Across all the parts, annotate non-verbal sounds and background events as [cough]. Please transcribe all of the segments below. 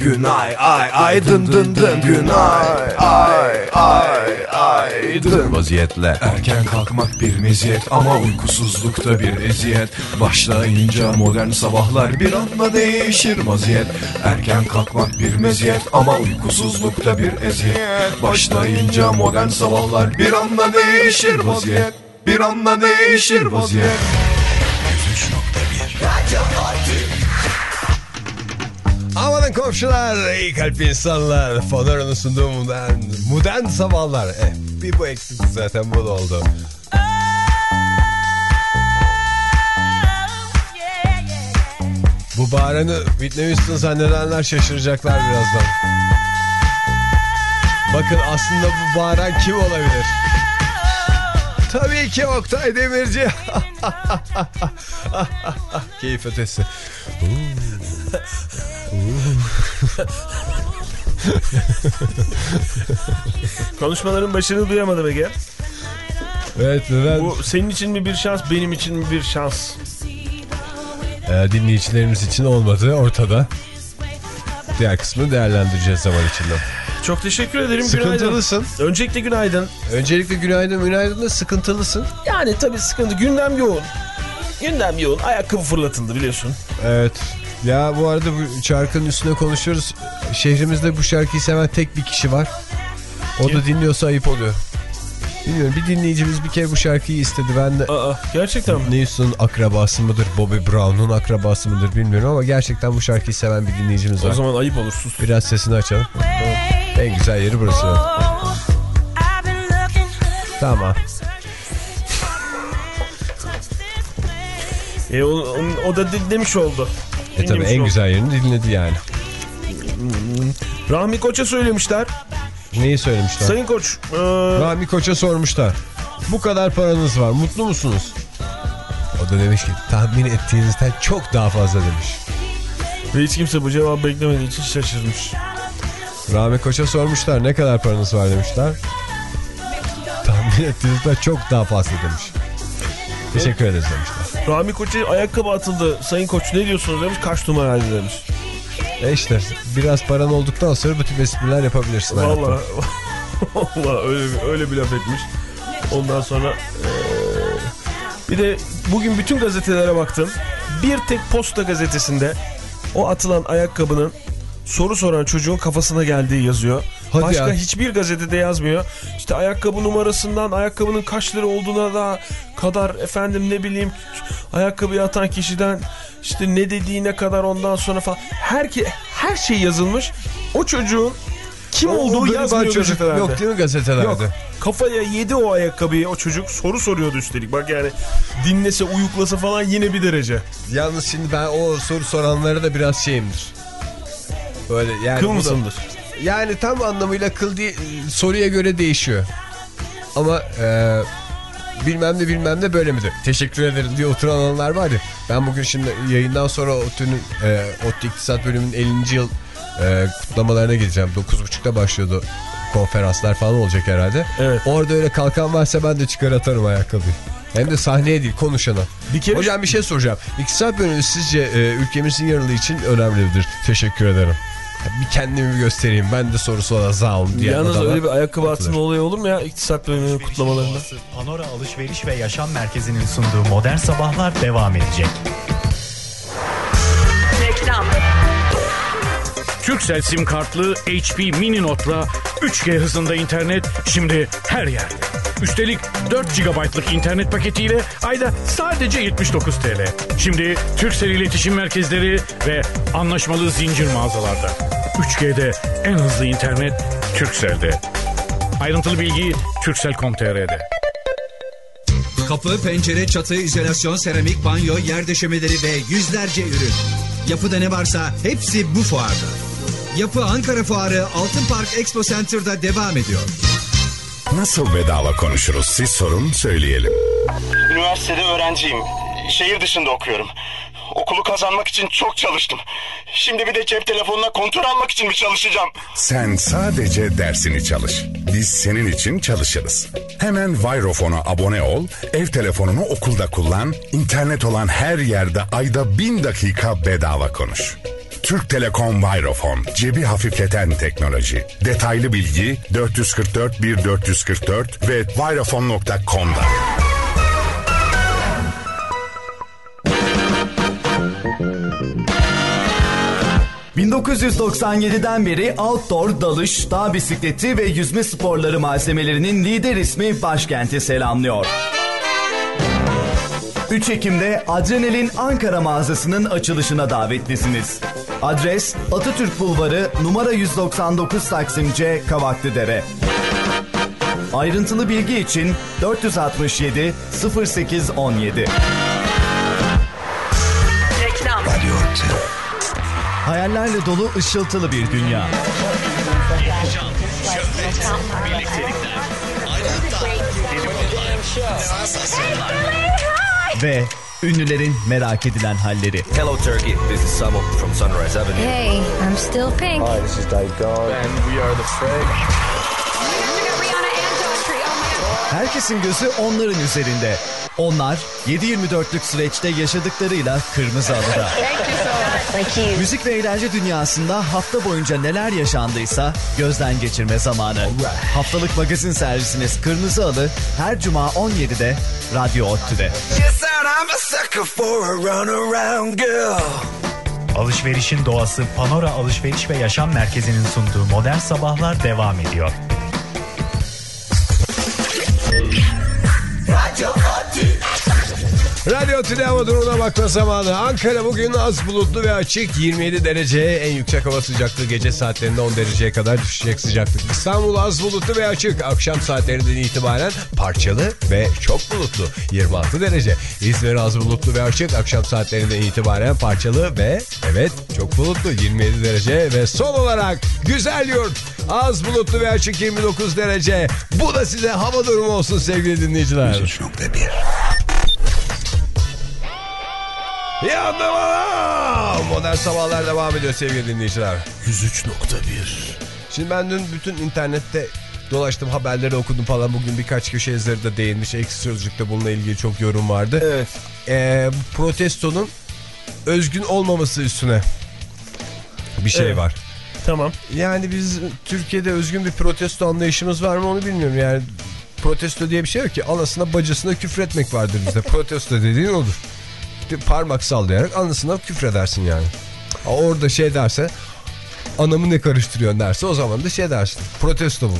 Günay ay ay dın dın dın. Günay ay ay ay dın. Vaziyetle erken kalkmak bir meziyet ama uykusuzlukta bir eziyet. Başlayınca modern sabahlar bir anda değişir vaziyet. Erken kalkmak bir meziyet ama uykusuzlukta bir eziyet. Başlayınca modern sabahlar bir anda değişir vaziyet. Bir anda değişir vaziyet. 103.1 Amanın komşular, iyi kalp insanlar. Fonora'nın sunduğu modern, modern sabahlar. Eh, bir bu eksikti zaten bu da oldu. Bu bağıranı Whitney Houston zannedenler şaşıracaklar birazdan. Bakın aslında bu bağıran kim olabilir? Tabii ki Oktay Demirci. [laughs] Keyif ötesi. Konuşmaların başını duyamadım Ege. Evet neden? Bu senin için mi bir şans, benim için mi bir şans? Ee, dinleyicilerimiz için olmadı ortada. Diğer kısmını değerlendireceğiz zaman içinde. Çok teşekkür ederim. Sıkıntılısın. Günaydın. Öncelikle günaydın. Öncelikle günaydın günaydın da sıkıntılısın. Yani tabii sıkıntı. Gündem yoğun. Gündem yoğun. Ayakkabı fırlatıldı biliyorsun. Evet. Ya bu arada bu şarkının üstüne konuşuyoruz. Şehrimizde bu şarkıyı seven tek bir kişi var. O da dinliyorsa ayıp oluyor. Bilmiyorum bir dinleyicimiz bir kere bu şarkıyı istedi. Ben de Aa, gerçekten mi? News'un akrabası mıdır, Bobby Brown'un akrabası mıdır bilmiyorum ama gerçekten bu şarkıyı seven bir dinleyicimiz var. O zaman ayıp olur sus. Biraz sesini açalım. En güzel yeri burası. Tamam. E, o, o, da dinlemiş oldu. E tabi en güzel yerini dinledi yani. Rahmi Koç'a söylemişler. Neyi söylemişler? Sayın Koç. e, Rahmi Koç'a sormuşlar. Bu kadar paranız var mutlu musunuz? O da demiş ki tahmin ettiğinizden çok daha fazla demiş. ve hiç kimse bu cevabı beklemediği için şaşırmış. Rahmi Koç'a sormuşlar ne kadar paranız var demişler. Tahmin ettiğinizden çok daha fazla demiş. Teşekkür ederiz demişler. Rahmi Koç'a ayakkabı atıldı. Sayın Koç ne diyorsunuz demiş. Kaç numaraydı demiş. E işte biraz paran olduktan sonra bu tip espriler yapabilirsin. [laughs] vallahi öyle, öyle bir laf etmiş. Ondan sonra eee, bir de bugün bütün gazetelere baktım. Bir tek posta gazetesinde o atılan ayakkabının soru soran çocuğun kafasına geldiği yazıyor. Hadi Başka ya. hiçbir gazetede yazmıyor. İşte ayakkabı numarasından ayakkabının kaç lira olduğuna da kadar efendim ne bileyim ayakkabıyı atan kişiden işte ne dediğine kadar ondan sonra falan. Her, her şey yazılmış. O çocuğun kim O- olduğu yazmıyor çocuk gazetelerde. Yok değil mi gazetelerde? Yok. Kafaya yedi o ayakkabıyı o çocuk soru soruyordu üstelik. Bak yani dinlese uyuklasa falan yine bir derece. Yalnız şimdi ben o soru soranlara da biraz şeyimdir. Böyle yani Kıl bu da- mısındır? Yani tam anlamıyla kıl değil, soruya göre değişiyor. Ama e, bilmem ne bilmem ne böyle midir? Teşekkür ederim diye oturanlar var ya. Ben bugün şimdi yayından sonra ODTÜ'nün e, ODTÜ İktisat Bölümünün 50. yıl e, kutlamalarına gideceğim. 9.30'da başlıyordu konferanslar falan olacak herhalde. Evet. Orada öyle kalkan varsa ben de çıkar atarım ayakkabıyı. Hem de sahneye değil konuşana. Bir kere Hocam bir şey soracağım. İktisat bölümü sizce e, ülkemizin yararlı için önemli midir? Teşekkür ederim. Bir kendimi göstereyim. Ben de sorusu olan sağ olun diye. Yalnız adama öyle bir ayakkabı atma olayı olur mu ya iktisat bölümünün kutlamalarında? Panora Alışveriş ve Yaşam Merkezi'nin sunduğu Modern Sabahlar devam edecek. Reklam. Turkcell sim kartlı HP mini notla 3G hızında internet şimdi her yerde. Üstelik 4 GB'lık internet paketiyle ayda sadece 79 TL. Şimdi Turkcell iletişim merkezleri ve anlaşmalı zincir mağazalarda. 3G'de en hızlı internet Turkcell'de. Ayrıntılı bilgi Turkcell.com.tr'de. Kapı, pencere, çatı, izolasyon, seramik, banyo, yer döşemeleri ve yüzlerce ürün. Yapıda ne varsa hepsi bu fuarda. Yapı Ankara Fuarı Altın Park Expo Center'da devam ediyor. Nasıl bedava konuşuruz siz sorun söyleyelim. Üniversitede öğrenciyim. Şehir dışında okuyorum. Okulu kazanmak için çok çalıştım. Şimdi bir de cep telefonuna kontrol almak için mi çalışacağım? Sen sadece dersini çalış. Biz senin için çalışırız. Hemen Virofon'a abone ol, ev telefonunu okulda kullan, internet olan her yerde ayda bin dakika bedava konuş. Türk Telekom Virofon, cebi hafifleten teknoloji. Detaylı bilgi 444 1444 ve virofon.com'da. 1997'den beri outdoor, dalış, dağ bisikleti ve yüzme sporları malzemelerinin lider ismi başkenti selamlıyor. 3 Ekim'de Adrenalin Ankara mağazasının açılışına davetlisiniz. Adres Atatürk Bulvarı numara 199 Taksim C Kavaklıdere. Ayrıntılı bilgi için 467 0817. Hayallerle dolu ışıltılı bir dünya. Ve ünlülerin merak edilen halleri. Hello Turkey, this is Samo from Sunrise Avenue. Hey, I'm still pink. Hi, this is Dave Guard. And we are the Frag. Herkesin gözü onların üzerinde. Onlar 7-24'lük süreçte yaşadıklarıyla Kırmızı Halı'da. Müzik ve eğlence dünyasında hafta boyunca neler yaşandıysa gözden geçirme zamanı. Haftalık magazin servisiniz Kırmızı Halı her cuma 17'de Radyo ODTÜ'de. Yes, and I'm a sucker for a runaround girl. Alışverişin doğası Panora Alışveriş ve Yaşam Merkezi'nin sunduğu Modern Sabahlar devam ediyor. Radyo Tüde Hava Durumuna bakma zamanı. Ankara bugün az bulutlu ve açık. 27 derece en yüksek hava sıcaklığı gece saatlerinde 10 dereceye kadar düşecek sıcaklık. İstanbul az bulutlu ve açık. Akşam saatlerinden itibaren parçalı ve çok bulutlu. 26 derece. İzmir az bulutlu ve açık. Akşam saatlerinden itibaren parçalı ve evet çok bulutlu. 27 derece ve son olarak güzel yurt. Az bulutlu ve açık 29 derece. Bu da size hava durumu olsun sevgili dinleyiciler. 3.1 İyi anlamalar. Modern sabahlar devam ediyor sevgili dinleyiciler. 103.1 Şimdi ben dün bütün internette dolaştım haberleri okudum falan. Bugün birkaç köşe yazarı da değinmiş. Eksi Sözlük'te bununla ilgili çok yorum vardı. Evet. Ee, protestonun özgün olmaması üstüne bir şey Evet. var. Tamam. Yani biz Türkiye'de özgün bir protesto anlayışımız var mı onu bilmiyorum. Yani protesto diye bir şey yok ki. Anasına bacısına küfretmek vardır bizde. [laughs] protesto dediğin odur. Parmak sallayarak anasına küfredersin yani. Orada şey derse anamı ne karıştırıyorsun derse o zaman da şey dersin. Protesto bu.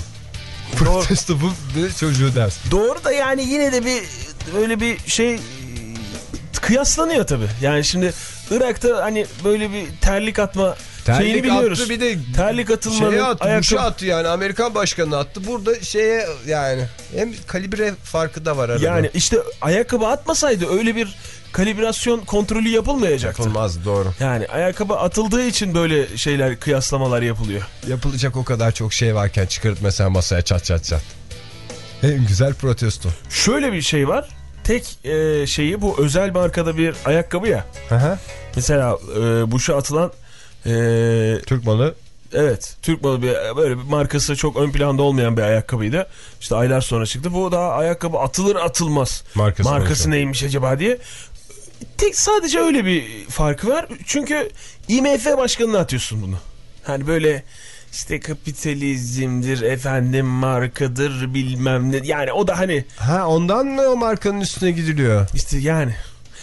Protesto bu de çocuğu dersin. Doğru da yani yine de bir öyle bir şey kıyaslanıyor tabii. Yani şimdi Irak'ta hani böyle bir terlik atma şeyini Terlik biliyoruz. attı bir de terlik atılmanın şeye attı, ayakkabı- attı yani Amerikan başkanı attı. Burada şeye yani hem kalibre farkı da var arada. Yani işte ayakkabı atmasaydı öyle bir kalibrasyon kontrolü yapılmayacaktı. Yapılmaz doğru. Yani ayakkabı atıldığı için böyle şeyler kıyaslamalar yapılıyor. Yapılacak o kadar çok şey varken çıkarıp mesela masaya çat çat çat. En güzel protesto. Şöyle bir şey var. Tek e, şeyi bu özel markada bir ayakkabı ya. Aha. Mesela e, Bush'a atılan e, Türk malı. Evet. Türk malı bir böyle bir markası çok ön planda olmayan bir ayakkabıydı. İşte aylar sonra çıktı. Bu daha ayakkabı atılır atılmaz. Markası Markası neymiş acaba diye. Tek sadece öyle bir farkı var. Çünkü IMF başkanına atıyorsun bunu. Hani böyle işte kapitalizmdir efendim markadır bilmem ne. Yani o da hani Ha ondan mı o markanın üstüne gidiliyor? işte yani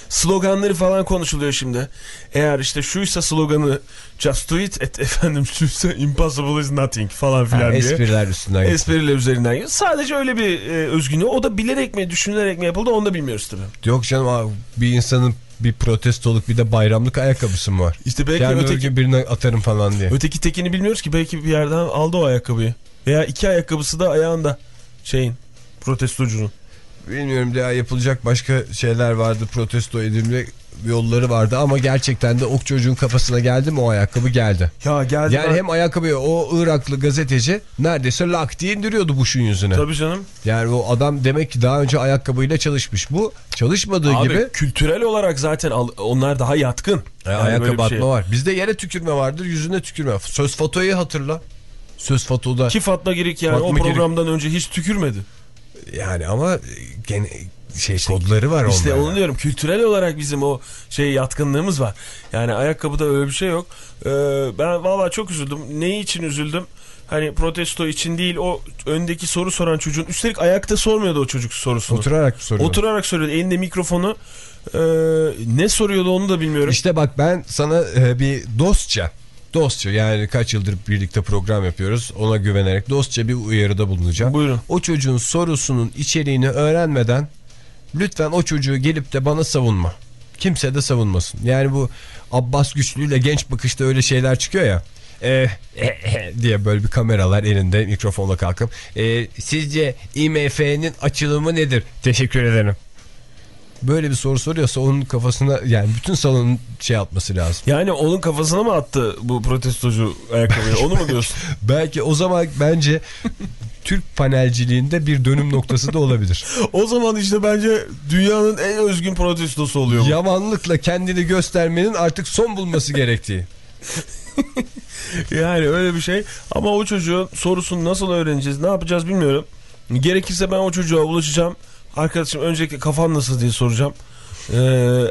sloganları falan konuşuluyor şimdi. Eğer işte şuysa sloganı just do it et [laughs] efendim şuysa impossible is nothing falan filan Ha, diye. espriler üstünden. Espriler üzerinden gidiyor. Sadece öyle bir e, özgünlüğü. O da bilerek mi düşünülerek mi yapıldı onu da bilmiyoruz tabii. Yok canım abi, bir insanın bir protestoluk bir de bayramlık ayakkabısı mı var? İşte belki Yani öteki birine atarım falan diye. öteki tekini bilmiyoruz ki. Belki bir yerden aldı o ayakkabıyı. Veya iki ayakkabısı da ayağında şeyin protestocunun. Bilmiyorum ya yapılacak başka şeyler vardı protesto edilmek yolları vardı ama gerçekten de o çocuğun kafasına geldi mi o ayakkabı geldi. Ya geldi. Yani hem ayakkabıyı o Iraklı gazeteci neredeyse lak diye indiriyordu Bush'un yüzüne. Tabii canım. Yani o adam demek ki daha önce ayakkabıyla çalışmış. Bu çalışmadığı Abi, gibi kültürel olarak zaten onlar daha yatkın. e, Yani ayakkabı atma şey. var. Bizde yere tükürme vardır yüzüne tükürme. Söz fotoyu hatırla. Söz fotoda. Ki Fatma Girik yani Fatma o Girik. programdan önce hiç tükürmedi. Yani ama gene şey kodları var İşte onlarda. onu diyorum kültürel olarak bizim o şey yatkınlığımız var. Yani ayakkabıda öyle bir şey yok. Ee, ben valla çok üzüldüm. Ne için üzüldüm? Hani protesto için değil o öndeki soru soran çocuğun üstelik ayakta sormuyordu o çocuk sorusunu. Oturarak soruyor. Oturarak soruyordu. Elinde mikrofonu Ee, ne soruyordu onu da bilmiyorum. İşte bak ben sana e, bir dostça dostça yani kaç yıldır birlikte program yapıyoruz ona güvenerek dostça bir uyarıda bulunacağım. Buyurun. O çocuğun sorusunun içeriğini öğrenmeden lütfen o çocuğu gelip de bana savunma. Kimse de savunmasın. Yani bu Abbas Güçlü ile genç bakışta öyle şeyler çıkıyor ya. E, diye böyle bir kameralar elinde mikrofonla kalkıp e, sizce IMF'nin açılımı nedir? Teşekkür ederim. Böyle bir soru soruyorsa onun kafasına yani bütün salonun şey atması lazım. Yani onun kafasına mı attı bu protestocu ayakkabıyı? Onu mu diyorsun? [laughs] Belki o zaman bence Türk panelciliğinde bir dönüm noktası da olabilir. o zaman işte bence dünyanın en özgün protestosu oluyor bu. Yamanlıkla kendini göstermenin artık son bulması gerektiği. Yani öyle bir şey. Ama o çocuğun sorusunu nasıl öğreneceğiz, ne yapacağız bilmiyorum. Gerekirse ben o çocuğa ulaşacağım. Arkadaşım öncelikle kafan nasıl diye soracağım. Ee,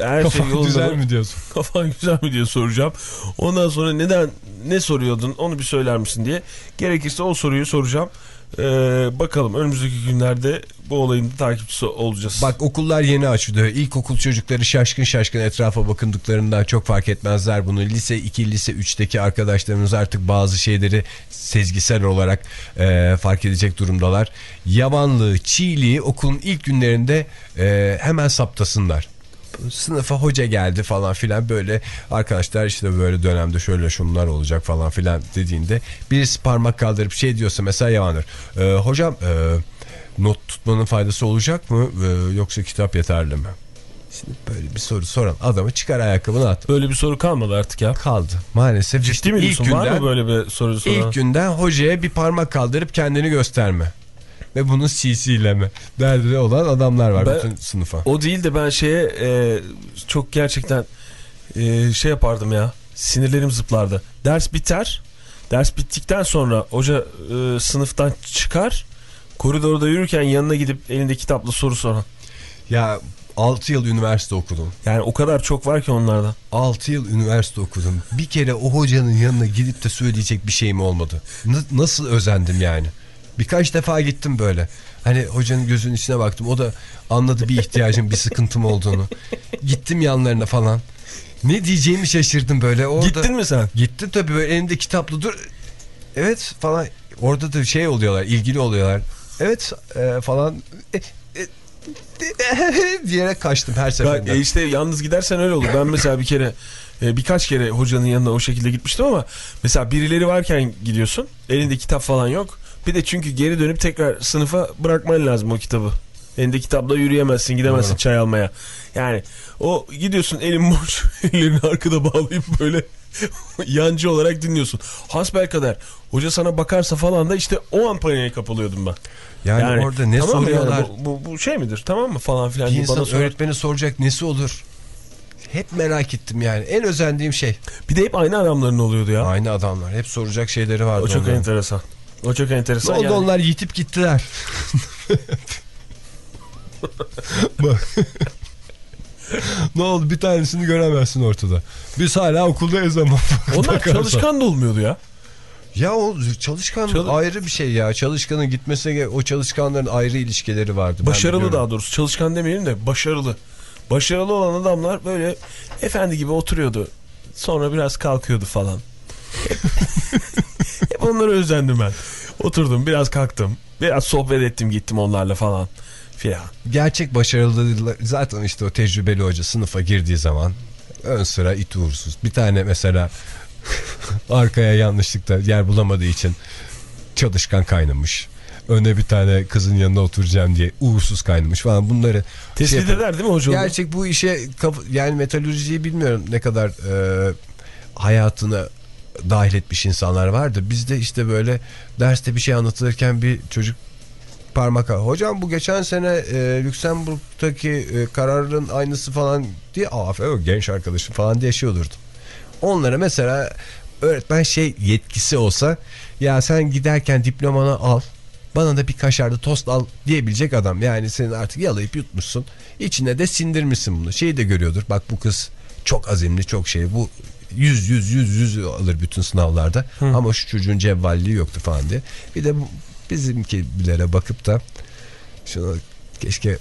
her Kafan şey yolunda güzel mi diyorsun? [laughs] Kafan güzel mi diye soracağım. Ondan sonra neden ne soruyordun onu bir söyler misin diye. Gerekirse o soruyu soracağım. Ee, bakalım önümüzdeki günlerde bu olayın takipçisi olacağız. Bak okullar yeni açılıyor. İlkokul çocukları şaşkın şaşkın etrafa bakındıklarından çok fark etmezler bunu. Lise 2, lise 3'teki arkadaşlarımız artık bazı şeyleri sezgisel olarak e, fark edecek durumdalar. Yavanlığı, çiğliği okulun ilk günlerinde e, hemen saptasınlar. Sınıfa hoca geldi falan filan böyle arkadaşlar işte böyle dönemde şöyle şunlar olacak falan filan dediğinde birisi parmak kaldırıp şey diyorsa mesela yavandır. E, hocam e, not tutmanın faydası olacak mı Ee, yoksa kitap yeterli mi? Şimdi böyle bir soru soran adamı çıkar ayakkabını at. Böyle bir soru kalmadı artık ya. Kaldı maalesef. Ciddi İşte mi ilk diyorsun? Var günden, mı böyle bir soru soran? ilk günden hocaya bir parmak kaldırıp kendini gösterme. Ve bunu CC'leme. Derdi olan adamlar var Ben- bütün sınıfa. O değil de ben şeye e, çok gerçekten e, şey yapardım ya. Sinirlerim zıplardı. Ders biter. Ders bittikten sonra hoca e, sınıftan çıkar. Koridorda yürürken yanına gidip elinde kitapla soru soran. Ya 6 yıl üniversite okudum. Yani o kadar çok var ki onlardan. 6 yıl üniversite okudum. Bir kere o hocanın yanına gidip de söyleyecek bir şeyim olmadı. N- nasıl özendim yani. Birkaç defa gittim böyle. Hani hocanın gözünün içine baktım. O da anladı bir ihtiyacım, bir sıkıntım olduğunu. Gittim yanlarına falan. Ne diyeceğimi şaşırdım böyle. Orada... Gittin mi sen? Gittim tabii böyle elimde kitaplı dur. Evet falan. Orada da şey oluyorlar, ilgili oluyorlar. Evet e, falan. E, e, [laughs] diyerek kaçtım her seferinde. E işte yalnız gidersen öyle olur. Ben mesela bir kere e, birkaç kere hocanın yanına o şekilde gitmiştim ama mesela birileri varken gidiyorsun. Elinde kitap falan yok. Bir de çünkü geri dönüp tekrar sınıfa bırakman lazım o kitabı. Elinde kitapla yürüyemezsin gidemezsin Doğru. çay almaya. Yani o gidiyorsun elin boş [laughs] ellerini arkada bağlayıp böyle [laughs] yancı olarak dinliyorsun. Hasbel kadar hoca sana bakarsa falan da işte o an paniğe kapılıyordum ben. Yani orada ne tamam soruyorlar? Yani bu, bu, bu şey midir tamam mı falan filan Bir insan bana sorar. öğretmeni soracak nesi olur? Hep merak ettim yani. En özendiğim şey. Bir de hep aynı adamların oluyordu ya. Aynı adamlar. Hep soracak şeyleri vardı. O çok onların. enteresan. O çok enteresan. oldu yani. onlar yitip gittiler. Bak. ne oldu bir tanesini göremezsin ortada. Biz hala okuldayız ama. Onlar Bakarsan. çalışkan da olmuyordu ya. Ya o çalışkan Çalı- ayrı bir şey ya. Çalışkanın gitmesine o çalışkanların ayrı ilişkileri vardı. Başarılı daha doğrusu. Çalışkan demeyelim de başarılı. Başarılı olan adamlar böyle efendi gibi oturuyordu. Sonra biraz kalkıyordu falan. [laughs] Hep, onlara özendim ben. Oturdum biraz kalktım. Biraz sohbet ettim gittim onlarla falan filan. Gerçek başarılı zaten işte o tecrübeli hoca sınıfa girdiği zaman ön sıra it uğursuz. Bir tane mesela [laughs] arkaya yanlışlıkla yer bulamadığı için çalışkan kaynamış. öne bir tane kızın yanına oturacağım diye uğursuz kaynamış falan bunları Tespit yapar. eder değil mi hoca onu? Gerçek bu işe yani metalürjiyi bilmiyorum ne kadar e, hayatına dahil etmiş insanlar vardı. Bizde işte böyle derste bir şey anlatılırken bir çocuk parmak hocam bu geçen sene e, Lüksemburg'daki e, kararın aynısı falan diye aferin genç arkadaşım falan diye şey olurdu. Onlara mesela öğretmen şey yetkisi olsa ya sen giderken diplomanı al bana da bir kaşarlı tost al diyebilecek adam. Yani senin artık yalayıp yutmuşsun. İçine de sindirmişsin bunu. Şeyi de görüyordur. Bak bu kız çok azimli çok şey. Bu 100 100 100 100 alır bütün sınavlarda. Ama şu çocuğun cevvalliği yoktu falan diye. Bir de bizimkilere bakıp da şunu keşke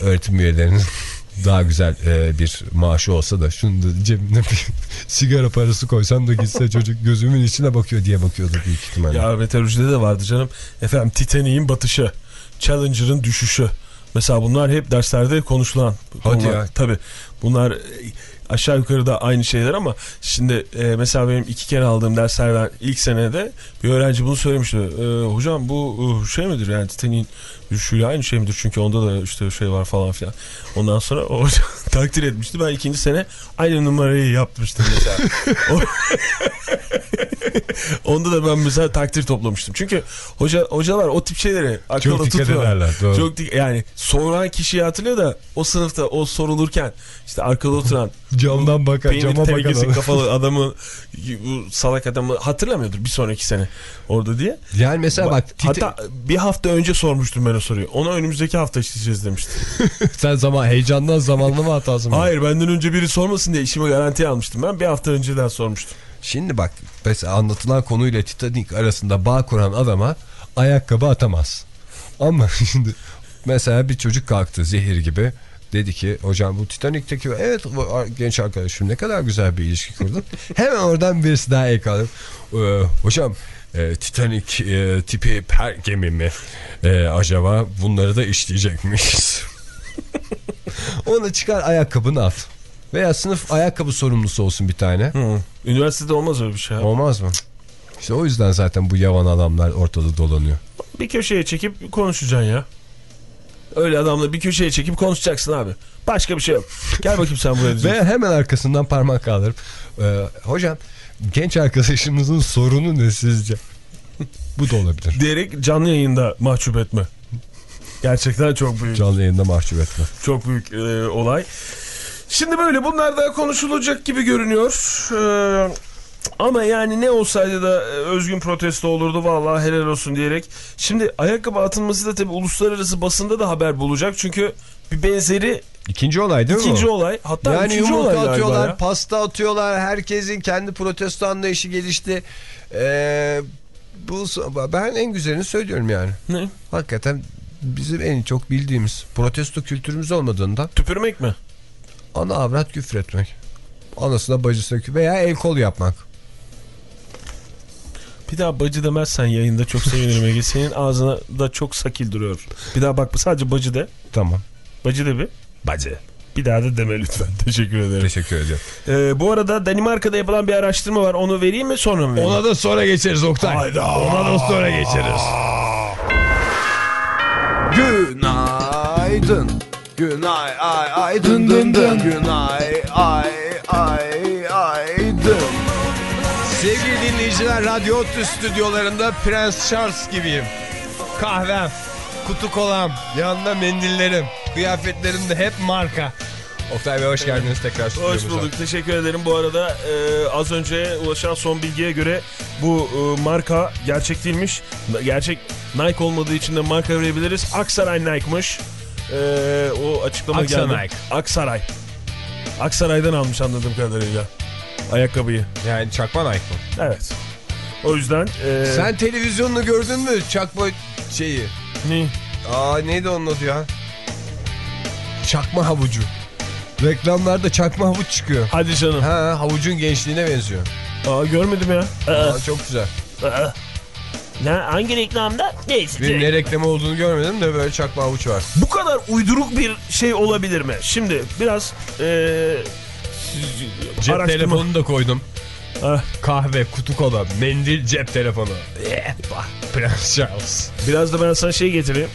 öğretim üyelerinin [laughs] daha güzel e, bir maaşı olsa da şunu da cebine bir [laughs] sigara parası koysam da gitse çocuk gözümün içine bakıyor diye bakıyordur büyük ihtimalle. Ya meteorolojide de vardı canım. Efendim Titanic'in batışı, Challenger'ın düşüşü. Mesela bunlar hep derslerde konuşulan. Hadi konular. ya. Tabii. Bunlar aşağı yukarı da aynı şeyler ama şimdi e, mesela benim iki kere aldığım derslerden ilk senede bir öğrenci bunu söylemişti. E, hocam bu e, şey midir yani Titanic'in düşüşüyle aynı şey midir? Çünkü onda da işte şey var falan filan. Ondan sonra o hoca [laughs] takdir etmişti. Ben ikinci sene aynı numarayı yapmıştım mesela. [laughs] [laughs] [laughs] Onda da ben mesela takdir toplamıştım. Çünkü hoca hocalar o tip şeyleri akılda Çok tutuyor. ederler, doğru. Çok yani soran kişiyi hatırlıyor da o sınıfta o sorulurken işte arkada oturan [laughs] Camdan bakan, cama bakan kafalı [laughs] adamı bu salak adamı hatırlamıyordur bir sonraki sene orada diye. Yani mesela bak Tita- Hatta bir hafta önce sormuştum ben o soruyu. Ona önümüzdeki hafta işleyeceğiz demişti. sen zaman heyecandan zamanlama hatası mı? Hayır benden önce biri sormasın diye işimi garantiye almıştım ben. Bir hafta önceden sormuştum. Şimdi bak mesela anlatılan konuyla Titanic arasında bağ kuran adama ayakkabı atamaz. Ama [laughs] şimdi mesela bir çocuk kalktı zehir gibi. Dedi ki hocam bu Titanic'teki evet genç arkadaşım ne kadar güzel bir ilişki kurdun. [laughs] Hemen oradan birisi daha ek. Ee, hocam e, Titanic e, tipi per gemi mi e, acaba bunları da işleyecekmiş. [laughs] Onu çıkar ayakkabını at. Veya sınıf ayakkabı sorumlusu olsun bir tane. Üniversitede olmaz öyle bir şey. Olmaz mı? İşte o yüzden zaten bu yavan adamlar ortada dolanıyor. Bir köşeye çekip konuşacaksın ya. Öyle adamla bir köşeye çekip konuşacaksın abi. Başka bir şey yok. Gel bakayım sen buraya [laughs] diyeceksin. Ve hemen arkasından parmak kaldırıp e, hocam genç arkadaşımızın sorunu ne sizce? [laughs] bu da olabilir. Diyerek canlı yayında mahcup etme. Gerçekten çok büyük. Canlı yayında mahcup etme. Çok büyük e, olay. Şimdi böyle bunlar da konuşulacak gibi görünüyor. Ee, ama yani ne olsaydı da e, özgün protesto olurdu vallahi helal olsun diyerek. Şimdi ayakkabı atılması da tabii uluslararası basında da haber bulacak. Çünkü bir benzeri İkinci olay değil mi ikinci olay. Hatta yani üçüncü olay atıyorlar, ya. pasta atıyorlar. Herkesin kendi protesto anlayışı gelişti. Ee, bu ben en güzelini söylüyorum yani. Ne? Hakikaten bizim en çok bildiğimiz protesto kültürümüz olmadığından Tüpürmek mi? Ana avrat küfür etmek. Anasına bacısına küfür veya el kol yapmak. Bir daha bacı demezsen yayında çok sevinirim Ege. Senin ağzına da çok sakil duruyor. Bir daha bak sadece bacı de. Tamam. Bacı de bir. Bacı. Bir daha da deme lütfen. [laughs] Teşekkür ederim. Teşekkür ederim. Ee, bu arada Danimarka'da yapılan bir araştırma var. Onu vereyim mi sonra mı vereyim? Ona da sonra geçeriz Oktay. Ona da sonra geçeriz. Günaydın. Günay ay ay dın dın dın. Günay ay ay ay dın. Sevgili dinleyiciler Radyo Otlu stüdyolarında Prens Charles gibiyim. Kahvem, kutu kolam, yanında mendillerim, kıyafetlerim de hep marka. Oktay Bey hoş geldiniz tekrar Hoş bulduk. Teşekkür ederim. Bu arada e, az önce ulaşan son bilgiye göre bu e, marka gerçek değilmiş. Gerçek Nike olmadığı için de marka verebiliriz. Aksaray Nike'mış. E, o açıklama Aksa geldi. Aksaray. Aksaray'dan almış anladığım kadarıyla. Ayakkabıyı. Yani çakma Nike mı? Evet. O yüzden... E, Sen televizyonunu gördün mü çakma şeyi? Ne? Aa neydi onun adı ya? Çakma havucu. Reklamlarda çakma havuç çıkıyor. Hadi canım. Ha havucun gençliğine benziyor. Aa, görmedim ya. Aa, çok güzel. Aa. Ne, hangi reklamda? Neyse. Bir ne reklamı olduğunu görmedim de böyle çakma havuç var. Bu kadar uyduruk bir şey olabilir mi? Şimdi biraz e, Cep araştırma- telefonunu da koydum. Kahve, kutu kola, mendil, cep telefonu. Yeppa, Prens Charles. Biraz da ben sana şey getireyim.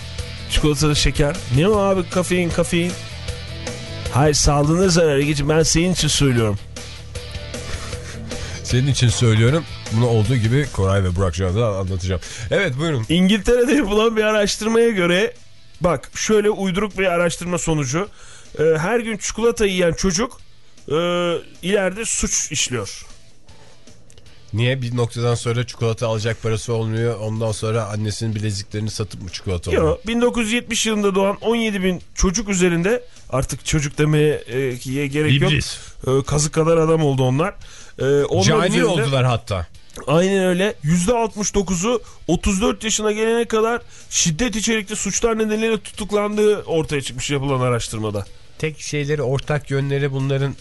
Çikolatalı şeker. Ne o abi kafein kafein. Hayır sağlığına zarar Ege'ciğim ben senin için söylüyorum. Senin için söylüyorum. Bunu olduğu gibi Koray ve Burak Can'da anlatacağım. Evet buyurun. İngiltere'de yapılan bir araştırmaya göre bak şöyle uyduruk bir araştırma sonucu. Ee, her gün çikolata yiyen çocuk e, ileride suç işliyor. Niye bir noktadan sonra çikolata alacak parası olmuyor. Ondan sonra annesinin bileziklerini satıp mı çikolata alıyor? Yok 1970 yılında doğan 17 bin çocuk üzerinde artık çocuk demeye e, gerek İblis. yok. E, kazık kadar adam oldu onlar. E, onlar Cani üzerinde- oldular hatta. Aynen öyle. %69'u 34 yaşına gelene kadar şiddet içerikli suçlar nedeniyle tutuklandığı ortaya çıkmış yapılan araştırmada. Tek şeyleri ortak yönleri bunların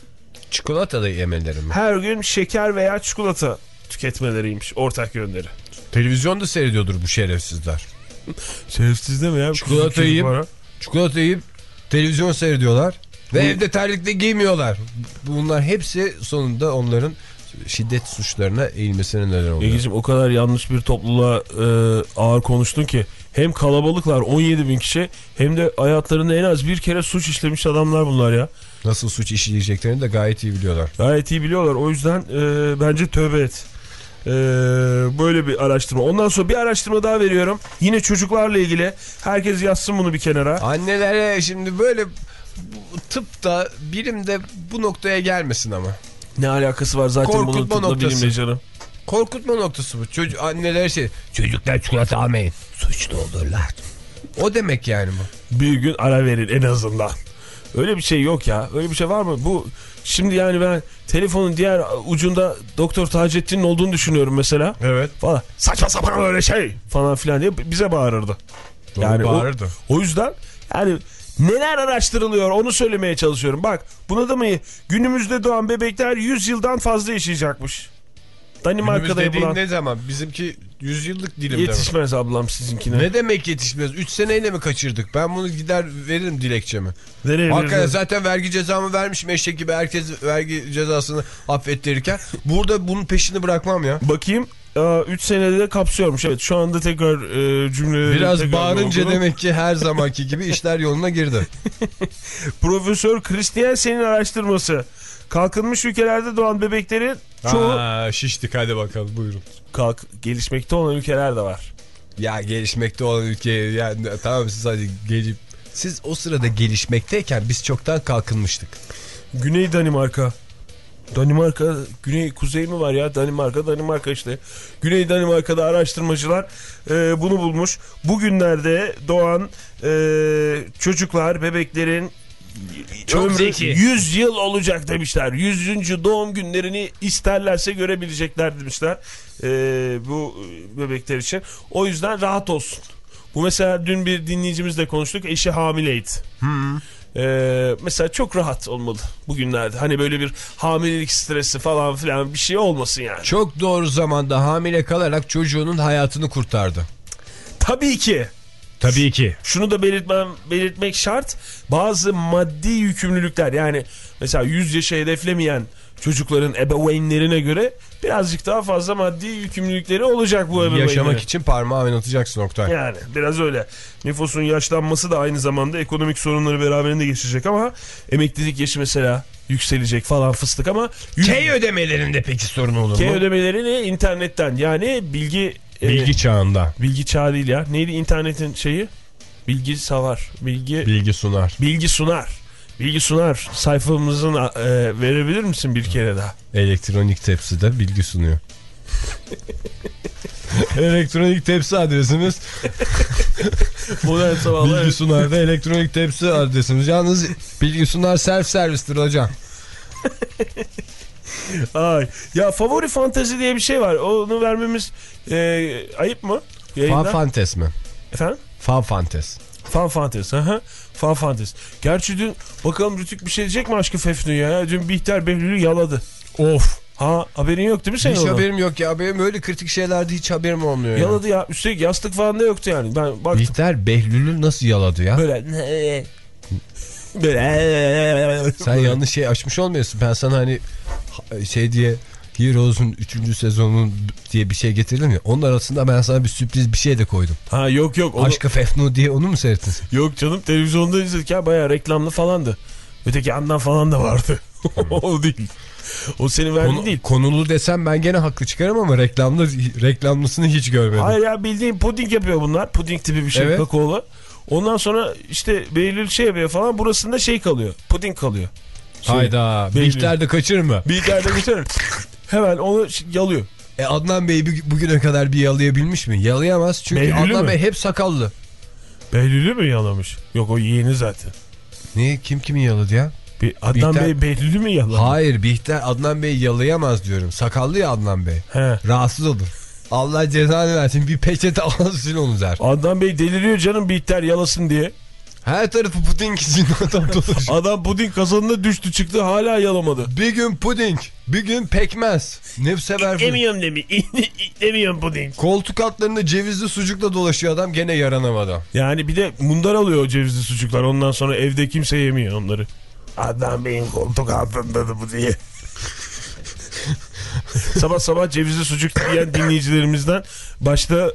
çikolata yemeleri mi? Her gün şeker veya çikolata tüketmeleriymiş ortak yönleri. Televizyonda seyrediyordur bu şerefsizler. [laughs] Şerefsiz deme ya. Çikolata yiyip, çikolata yiyip televizyon seyrediyorlar. Ve evde terlikle giymiyorlar. Bunlar hepsi sonunda onların şiddet suçlarına eğilmesine neden oluyor. Egeciğim o kadar yanlış bir topluluğa e, ağır konuştun ki hem kalabalıklar 17 bin kişi hem de hayatlarında en az bir kere suç işlemiş adamlar bunlar ya. Nasıl suç işleyeceklerini de gayet iyi biliyorlar. Gayet iyi biliyorlar o yüzden e, bence tövbe et. E, böyle bir araştırma. Ondan sonra bir araştırma daha veriyorum. Yine çocuklarla ilgili. Herkes yazsın bunu bir kenara. Annelere şimdi böyle bu tıpta bilimde bu noktaya gelmesin ama. Ne alakası var zaten bunun Korkutma tıpla noktası. bilimle canım. Korkutma noktası bu. Çocuk, anneler şey çocuklar çikolata almayın. Suçlu olurlar. O demek yani bu. Bir gün ara verin en azından. Öyle bir şey yok ya. Öyle bir şey var mı? Bu şimdi yani ben telefonun diğer ucunda Doktor Taceddin'in olduğunu düşünüyorum mesela. Evet. Falan. Saçma sapan öyle şey falan filan diye bize bağırırdı. Doğru, yani bağırırdı. O, o yüzden yani neler araştırılıyor onu söylemeye çalışıyorum. Bak buna da mı günümüzde doğan bebekler 100 yıldan fazla yaşayacakmış. Danimarka'da yapılan ne zaman? Bizimki 100 yıllık dilimde mi? yetişmez ablam sizinkine. Ne demek yetişmez? 3 seneyle mi kaçırdık? Ben bunu gider veririm dilekçemi. Nereye Hakikaten zaten vergi cezamı vermişim eşek gibi herkes vergi cezasını affettirirken. Burada bunun peşini bırakmam ya. Bakayım 3 senede de kapsıyormuş. Evet şu anda tekrar e, cümleleri Biraz tekrar bağırınca okudum. demek ki her zamanki gibi işler yoluna girdi. [laughs] Profesör Christiansen'in araştırması. Kalkınmış ülkelerde doğan bebeklerin çoğu Aa, şiştik hadi bakalım buyurun. kalk gelişmekte olan ülkeler de var. Ya gelişmekte olan ülke yani tamam siz hadi gelip siz o sırada gelişmekteyken biz çoktan kalkınmıştık. Güney Danimarka. Danimarka, Güney, Kuzey mi var ya? Danimarka, Danimarka işte. Güney Danimarka'da araştırmacılar e, bunu bulmuş. Bugünlerde doğan e, çocuklar, bebeklerin Çok ömrü zeki. 100 yıl olacak demişler. 100. doğum günlerini isterlerse görebilecekler demişler. E, bu bebekler için. O yüzden rahat olsun. Bu mesela dün bir dinleyicimizle konuştuk. Eşi hamileydi. Ee, mesela çok rahat olmalı bugünlerde. Hani böyle bir hamilelik stresi falan filan bir şey olmasın yani. Çok doğru zamanda hamile kalarak çocuğunun hayatını kurtardı. Tabii ki. Tabii ki. Şunu da belirtmem, belirtmek şart. Bazı maddi yükümlülükler yani mesela 100 yaşa hedeflemeyen çocukların ebeveynlerine göre birazcık daha fazla maddi yükümlülükleri olacak bu ebeveynlerin. Yaşamak için parmağı oynatacaksın Oktay. Yani biraz öyle. Nüfusun yaşlanması da aynı zamanda ekonomik sorunları beraberinde geçirecek ama emeklilik yaşı mesela yükselecek falan fıstık ama... K ödemelerinde peki sorun olur K mu? ödemelerini internetten yani bilgi... e, Bilgi çağında. bilgi çağı değil ya. Neydi internetin şeyi? Bilgi savar. Bilgi... Bilgi sunar. Bilgi sunar. Bilgi sunar sayfamızın e, verebilir misin bir kere daha? Elektronik tepside bilgi sunuyor. [laughs] elektronik tepsi adresimiz [laughs] Modern sabahlar. Bilgi Sunar'da elektronik tepsi adresimiz. Yalnız Bilgi Sunar self servistir hocam. [laughs] Ay. Ya favori fantezi diye bir şey var. Onu vermemiz e, ayıp mı? Yayında. Fan Fantes mi? Efendim? Fan Fantes. Fan Fantes. Aha. Fan Fantes. Gerçi dün bakalım Rütük bir şey diyecek mi aşkı Fefnü ya? Dün Bihter Behlül'ü yaladı. Of. Ha haberin yok değil mi senin Hiç ondan? haberim yok ya. Benim öyle kritik şeylerde hiç haberim olmuyor ya. Yaladı ya. Üstelik yastık falan da yoktu yani. Ben baktım. Bihter Behlül'ü nasıl yaladı ya? Böyle böyle Sen yanlış şey açmış olmuyorsun. Ben sana hani ha- şey diye Heroes'un 3. sezonun diye bir şey getirdim ya. Onun arasında ben sana bir sürpriz bir şey de koydum. Ha yok yok. Onu... Aşkı Fefnu diye onu mu seyrettin? Yok canım televizyonda izledik ya bayağı reklamlı falandı. Öteki yandan falan da vardı. [laughs] o değil. O senin verdiğin Konu, değil. Konulu desem ben gene haklı çıkarım ama reklamlı reklamlısını hiç görmedim. Hayır ya bildiğin puding yapıyor bunlar. Puding tipi bir şey Evet. kakaolu. Ondan sonra işte Behlül şey yapıyor falan burasında şey kalıyor. Puding kalıyor. Şey, Hayda. Bihter de kaçırır mı? Bihter de kaçırır. [laughs] Hemen onu yalıyor. E Adnan Bey bu- bugüne kadar bir yalayabilmiş mi? Yalayamaz çünkü Behlül'ü Adnan mü? Bey hep sakallı. Behlül'ü mü yalamış? Yok o yeğeni zaten. Niye? Kim kimi yaladı ya? Bir Adnan Bihter- Bey Behlül'ü mü yalamış? Hayır Bihter Adnan Bey yalayamaz diyorum. Sakallı ya Adnan Bey. He. Rahatsız olur. Allah cezanı versin bir peçete [laughs] alsın onu der. Adnan Bey deliriyor canım Bihter yalasın diye. Her tarafı puding için [laughs] adam dolaşıyor. Adam puding kazanına düştü çıktı hala yalamadı. bir gün puding, bir gün pekmez. Ne sever bu? Demiyorum demi. Demiyorum [laughs] puding. Koltuk altlarında cevizli sucukla dolaşıyor adam gene yaranamadı. Yani bir de mundar alıyor o cevizli sucuklar. Ondan sonra evde kimse yemiyor onları. Adnan Bey'in koltuk altındadı bu diye. sabah sabah cevizli sucuk yiyen dinleyicilerimizden başta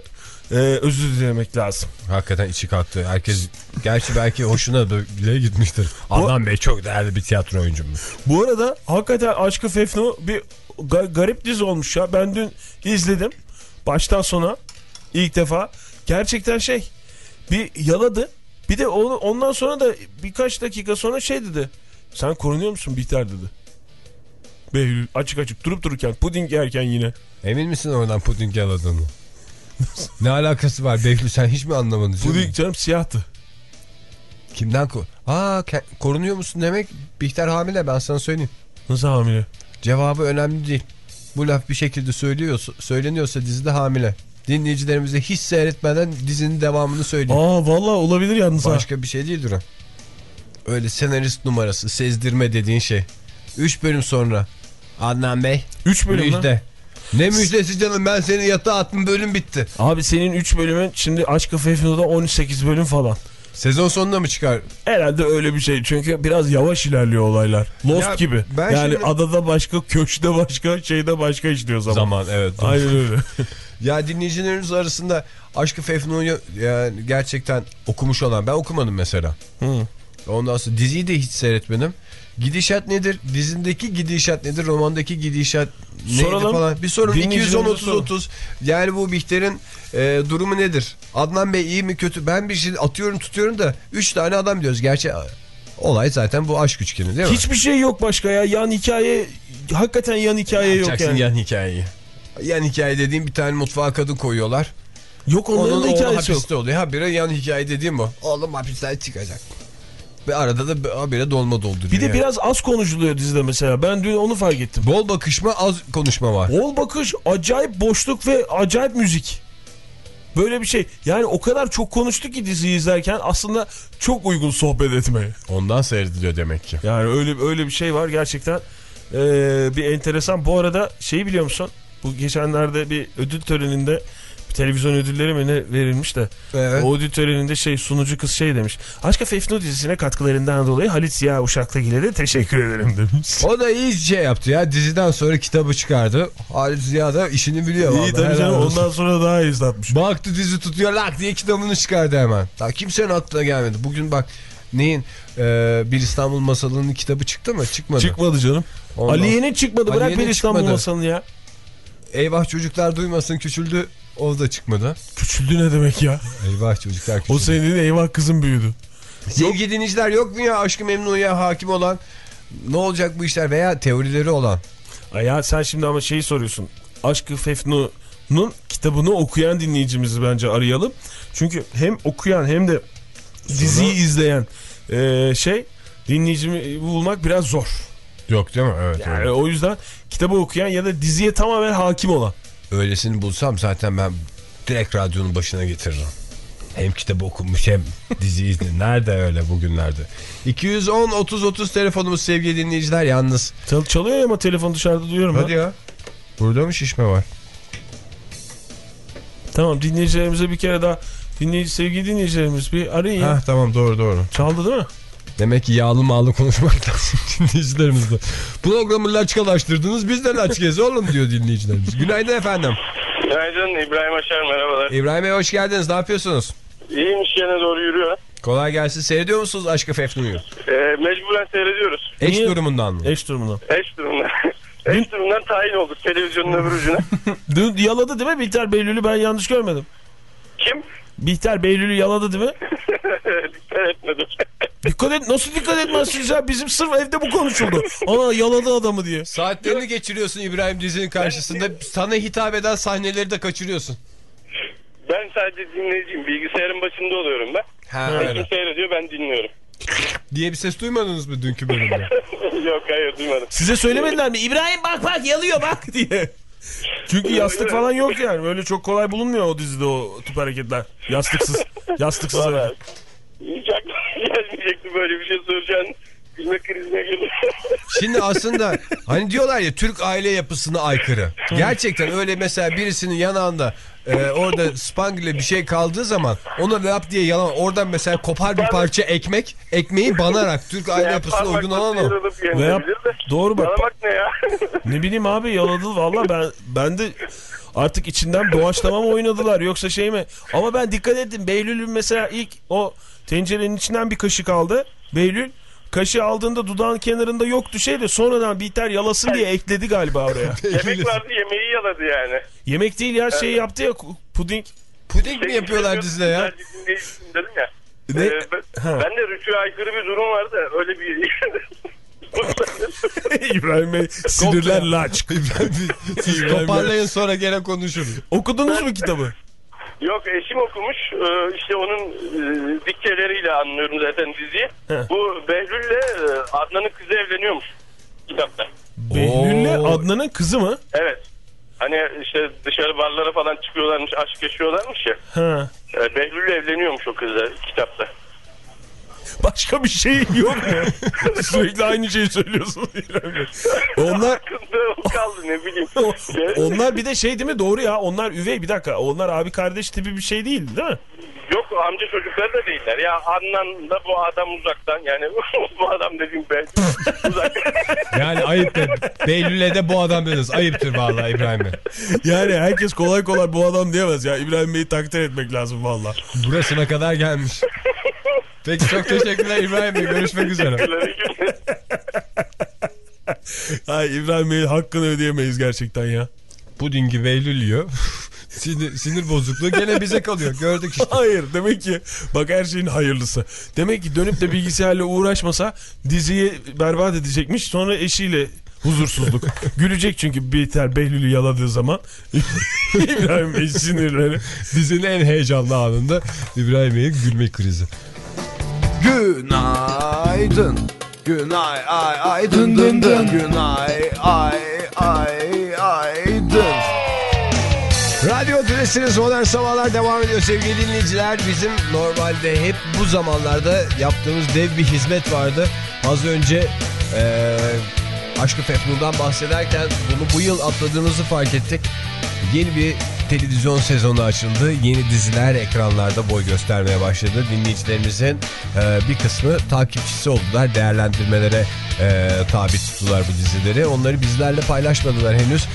e, özür dilemek lazım. Hakikaten içi kalktı. Herkes gerçi belki hoşuna bile gitmiştir. Adnan Bey çok değerli bir tiyatro oyuncumuz. Bu arada hakikaten Aşkı Fefno bir ga- garip dizi olmuş ya. Ben dün izledim. Baştan sona ilk defa. Gerçekten şey bir yaladı. Bir de onu, ondan sonra da birkaç dakika sonra şey dedi. Sen korunuyor musun Bihter dedi. Behlül açık açık durup dururken puding yerken yine. Emin misin oradan puding yaladığını? Ne alakası var Behlül sen hiç mi anlamadın? Puding canım siyahtı. Kimden ko Aa korunuyor musun demek Bihter hamile ben sana söyleyeyim. Nasıl hamile? Cevabı önemli değil. Bu laf bir şekilde söylüyorsa, söyleniyorsa dizide hamile. Dinleyicilerimize hiç seyretmeden dizinin devamını söyleyeyim. Aa vallahi olabilir yalnız ha. Başka bir şey değildir o. Öyle senarist numarası, sezdirme dediğin şey. 3 bölüm sonra. Adnan Bey. 3 bölüm. Müjde. Ne müjdesi canım ben seni yatağa attım bölüm bitti. Abi senin 3 bölümün şimdi Aşkı Fefno'da 18 bölüm falan. Sezon sonunda mı çıkar? Herhalde öyle bir şey. Çünkü biraz yavaş ilerliyor olaylar. Lost Ya gibi. ben yani şimdi- adada başka, köşkte başka, şeyde başka işliyor zaman. Zaman evet. Aynen öyle. [laughs] Ya dinleyicilerimiz arasında Aşkı Fefnu'yu yani gerçekten okumuş olan ben okumadım mesela. Hı. Ondan sonra diziyi de hiç seyretmedim. Gidişat nedir? Dizindeki gidişat nedir? Romandaki gidişat neydi Soralım. falan. Bir sorun Dinleyicilerimize 210 30 soralım. 30. Yani bu Bihter'in e, durumu nedir? Adnan Bey iyi mi kötü? Ben bir şey atıyorum tutuyorum da 3 tane adam diyoruz. Gerçi olay zaten bu aşk üçgeni değil mi? Hiçbir şey yok başka ya. Yan hikaye hakikaten yan hikaye yok yani. yan hikayeyi. Yan hikaye dediğim bir tane mutfağa kadın koyuyorlar. Yok onların Onun da oğlu hikayesi yok. hapiste oluyor. Habire yan hikaye dediğim bu. Oğlum hapisten çıkacak. Ve arada da habire dolma dolduruyor. Bir de yani. biraz az konuşuluyor dizide mesela. Ben dün onu fark ettim. Bol bakışma az konuşma var. Bol bakış, acayip boşluk ve acayip müzik. Böyle bir şey. Yani o kadar çok konuştuk ki diziyi izlerken aslında çok uygun sohbet etmeye. Ondan seyrediliyor demek ki. Yani öyle öyle bir şey var gerçekten. Ee, bir enteresan. Bu arada şeyi biliyor musun? Bu geçenlerde bir ödül töreninde televizyon ödülleri mi ne verilmiş de Evet. o ödül töreninde şey sunucu kız şey demiş. Aşka Fefno dizisine katkılarından dolayı Halit Ziya Uşaklıgil'e de teşekkür ederim demiş. O da iyi şey yaptı ya. Diziden sonra kitabı çıkardı. Halit Ziya da işini biliyor. İyi tabii canım ondan sonra daha iyi izlatmış. Baktı dizi tutuyor lak diye kitabını çıkardı hemen. Daha kimsenin aklına gelmedi. Bugün bak neyin e, bir İstanbul masalının kitabı çıktı mı? Çıkmadı. Çıkmadı canım. Ondan- Aliye'nin çıkmadı. Bırak bir İstanbul çıkmadı. masalını ya. Eyvah çocuklar duymasın küçüldü. O da çıkmadı. Küçüldü ne demek ya? Eyvah çocuklar küçüldü. O senin eyvah kızım büyüdü. Sevgili dinleyiciler yok mu ya aşkı memnuya hakim olan? Ne olacak bu işler veya teorileri olan? Ya sen şimdi ama şeyi soruyorsun. Aşkı Fefnu'nun kitabını okuyan dinleyicimizi bence arayalım. Çünkü hem okuyan hem de diziyi izleyen e, şey dinleyicimi bulmak biraz zor. Yok değil mi? Evet. Yani öyle. o yüzden kitabı okuyan ya da diziye tamamen hakim olan. Öylesini bulsam zaten ben direkt radyonun başına getiririm. Hem kitabı okunmuş hem dizi izle. Nerede öyle bugünlerde? 210-30-30 telefonumuz sevgili dinleyiciler yalnız. Çal çalıyor ama telefon dışarıda duyuyorum. Hadi ben. ya. Burada mı şişme var? Tamam dinleyicilerimize bir kere daha dinleyici sevgili dinleyicilerimiz bir arayın. Heh, tamam doğru doğru. Çaldı değil mi? Demek ki yağlı mağlı konuşmak lazım [laughs] dinleyicilerimizle. Programı laçkalaştırdınız biz de laçkez oğlum diyor dinleyicilerimiz. Günaydın efendim. Günaydın İbrahim Aşar merhabalar. İbrahim Bey hoş geldiniz. Ne yapıyorsunuz? İyiyim iş yerine doğru yürüyor. Kolay gelsin. Seyrediyor musunuz Aşkı Fefnu'yu? Ee, mecburen seyrediyoruz. Eş durumundan mı? Eş durumundan. Eş durumdan. [laughs] Eş durumdan tayin olduk televizyonun öbür ucuna. [laughs] Dün yaladı değil mi Bihter Beylül'ü ben yanlış görmedim. Kim? Bihter Beylül'ü yaladı değil mi? Dikkat etmedim. Dikkat et nasıl dikkat etmezsiniz ya bizim sırf evde bu konuşuldu. Ana yaladı adamı diye. Saatlerini geçiriyorsun İbrahim dizinin karşısında. Sana hitap eden sahneleri de kaçırıyorsun. Ben sadece dinleyiciyim. Bilgisayarın başında oluyorum ben. Ha, Ekim öyle. seyrediyor ben dinliyorum. Diye bir ses duymadınız mı dünkü bölümde? [laughs] Yok hayır duymadım. Size söylemediler mi? İbrahim bak bak yalıyor bak [laughs] diye. Çünkü yastık falan yok yani. Böyle çok kolay bulunmuyor o dizide o tip hareketler. Yastıksız. [laughs] Yastıksız hareket. Hiç aklıma [laughs] gelmeyecekti böyle bir şey soracağın. Gülme krizine girdim. [laughs] Şimdi aslında hani diyorlar ya Türk aile yapısına aykırı. Gerçekten öyle mesela birisinin yanağında e, orada spangle bir şey kaldığı zaman ona lap diye yalan oradan mesela kopar bir parça ekmek ekmeği banarak Türk aile yapısına uygun olan o. Veya, doğru bak. Yalamak ne ya? Ne bileyim abi yaladı valla ben ben de artık içinden doğaçlama mı oynadılar yoksa şey mi? Ama ben dikkat ettim Beylül'ün mesela ilk o tencerenin içinden bir kaşık aldı. Beylül kaşığı aldığında dudağın kenarında yoktu şey de sonradan biter yalasın diye ekledi galiba oraya. [laughs] Yemek vardı yemeği yaladı yani. Yemek değil ya şey yaptı ya puding. Puding mi yapıyorlar dizide ya? Sadece dinleyicisin dedim ya. Ne? Ee, ben, Ha. ben de rütüye aykırı bir durum vardı. Öyle bir... [laughs] İbrahim Bey sinirler laç. [laughs] Siz toparlayın sonra gene konuşuruz. Okudunuz mu kitabı? Yok eşim okumuş. Ee, işte onun e, dikçeleriyle anlıyorum zaten diziyi. Bu Behlül'le e, Adnan'ın kızı evleniyormuş kitapta. Behlül'le Adnan'ın kızı mı? Evet. Hani işte dışarı barlara falan çıkıyorlarmış, aşk yaşıyorlarmış ya. Ha. E, Behlül'le evleniyormuş o kızla kitapta. Başka bir şey yok mu? [laughs] Sürekli aynı şeyi söylüyorsunuz İbrahim Bey. Onlar kaldı ne bileyim. [laughs] onlar bir de şey değil mi? Doğru ya. Onlar üvey bir dakika. Onlar abi kardeş tipi bir şey değil değil mi? Yok amca çocukları da değiller. Ya Adnan da bu adam uzaktan yani [laughs] bu adam dediğim ben uzaktan. Yani ayıptır. Beylül'e de bu adam dediniz. Ayıptır vallahi İbrahim Bey. Yani herkes kolay kolay bu adam diyemez ya. İbrahim Bey'i takdir etmek lazım valla. Burasına kadar gelmiş. Peki çok teşekkürler İbrahim Bey. Görüşmek üzere. [laughs] Ay İbrahim Bey'in hakkını ödeyemeyiz gerçekten ya. Pudingi Beylül yiyor. [laughs] sinir, sinir bozukluğu gene bize kalıyor. Gördük işte. Hayır demek ki bak her şeyin hayırlısı. Demek ki dönüp de bilgisayarla uğraşmasa diziyi berbat edecekmiş. Sonra eşiyle huzursuzluk. [laughs] Gülecek çünkü Bihter Behlül'ü yaladığı zaman. İbrahim Bey sinirleri. Dizinin en heyecanlı anında İbrahim Bey'in gülme krizi. Günaydın. Günay ay ay dın dın dın. Günay ay ay ay dın. Radyo Tülesi'niz Modern Sabahlar devam ediyor sevgili dinleyiciler. Bizim normalde hep bu zamanlarda yaptığımız dev bir hizmet vardı. Az önce eee Aşkı Fefnun'dan bahsederken bunu bu yıl atladığımızı fark ettik. Yeni bir televizyon sezonu açıldı. Yeni diziler ekranlarda boy göstermeye başladı. Dinleyicilerimizin eee, bir kısmı takipçisi oldular. Değerlendirmelere eee, tabi tuttular bu dizileri. Onları bizlerle paylaşmadılar henüz.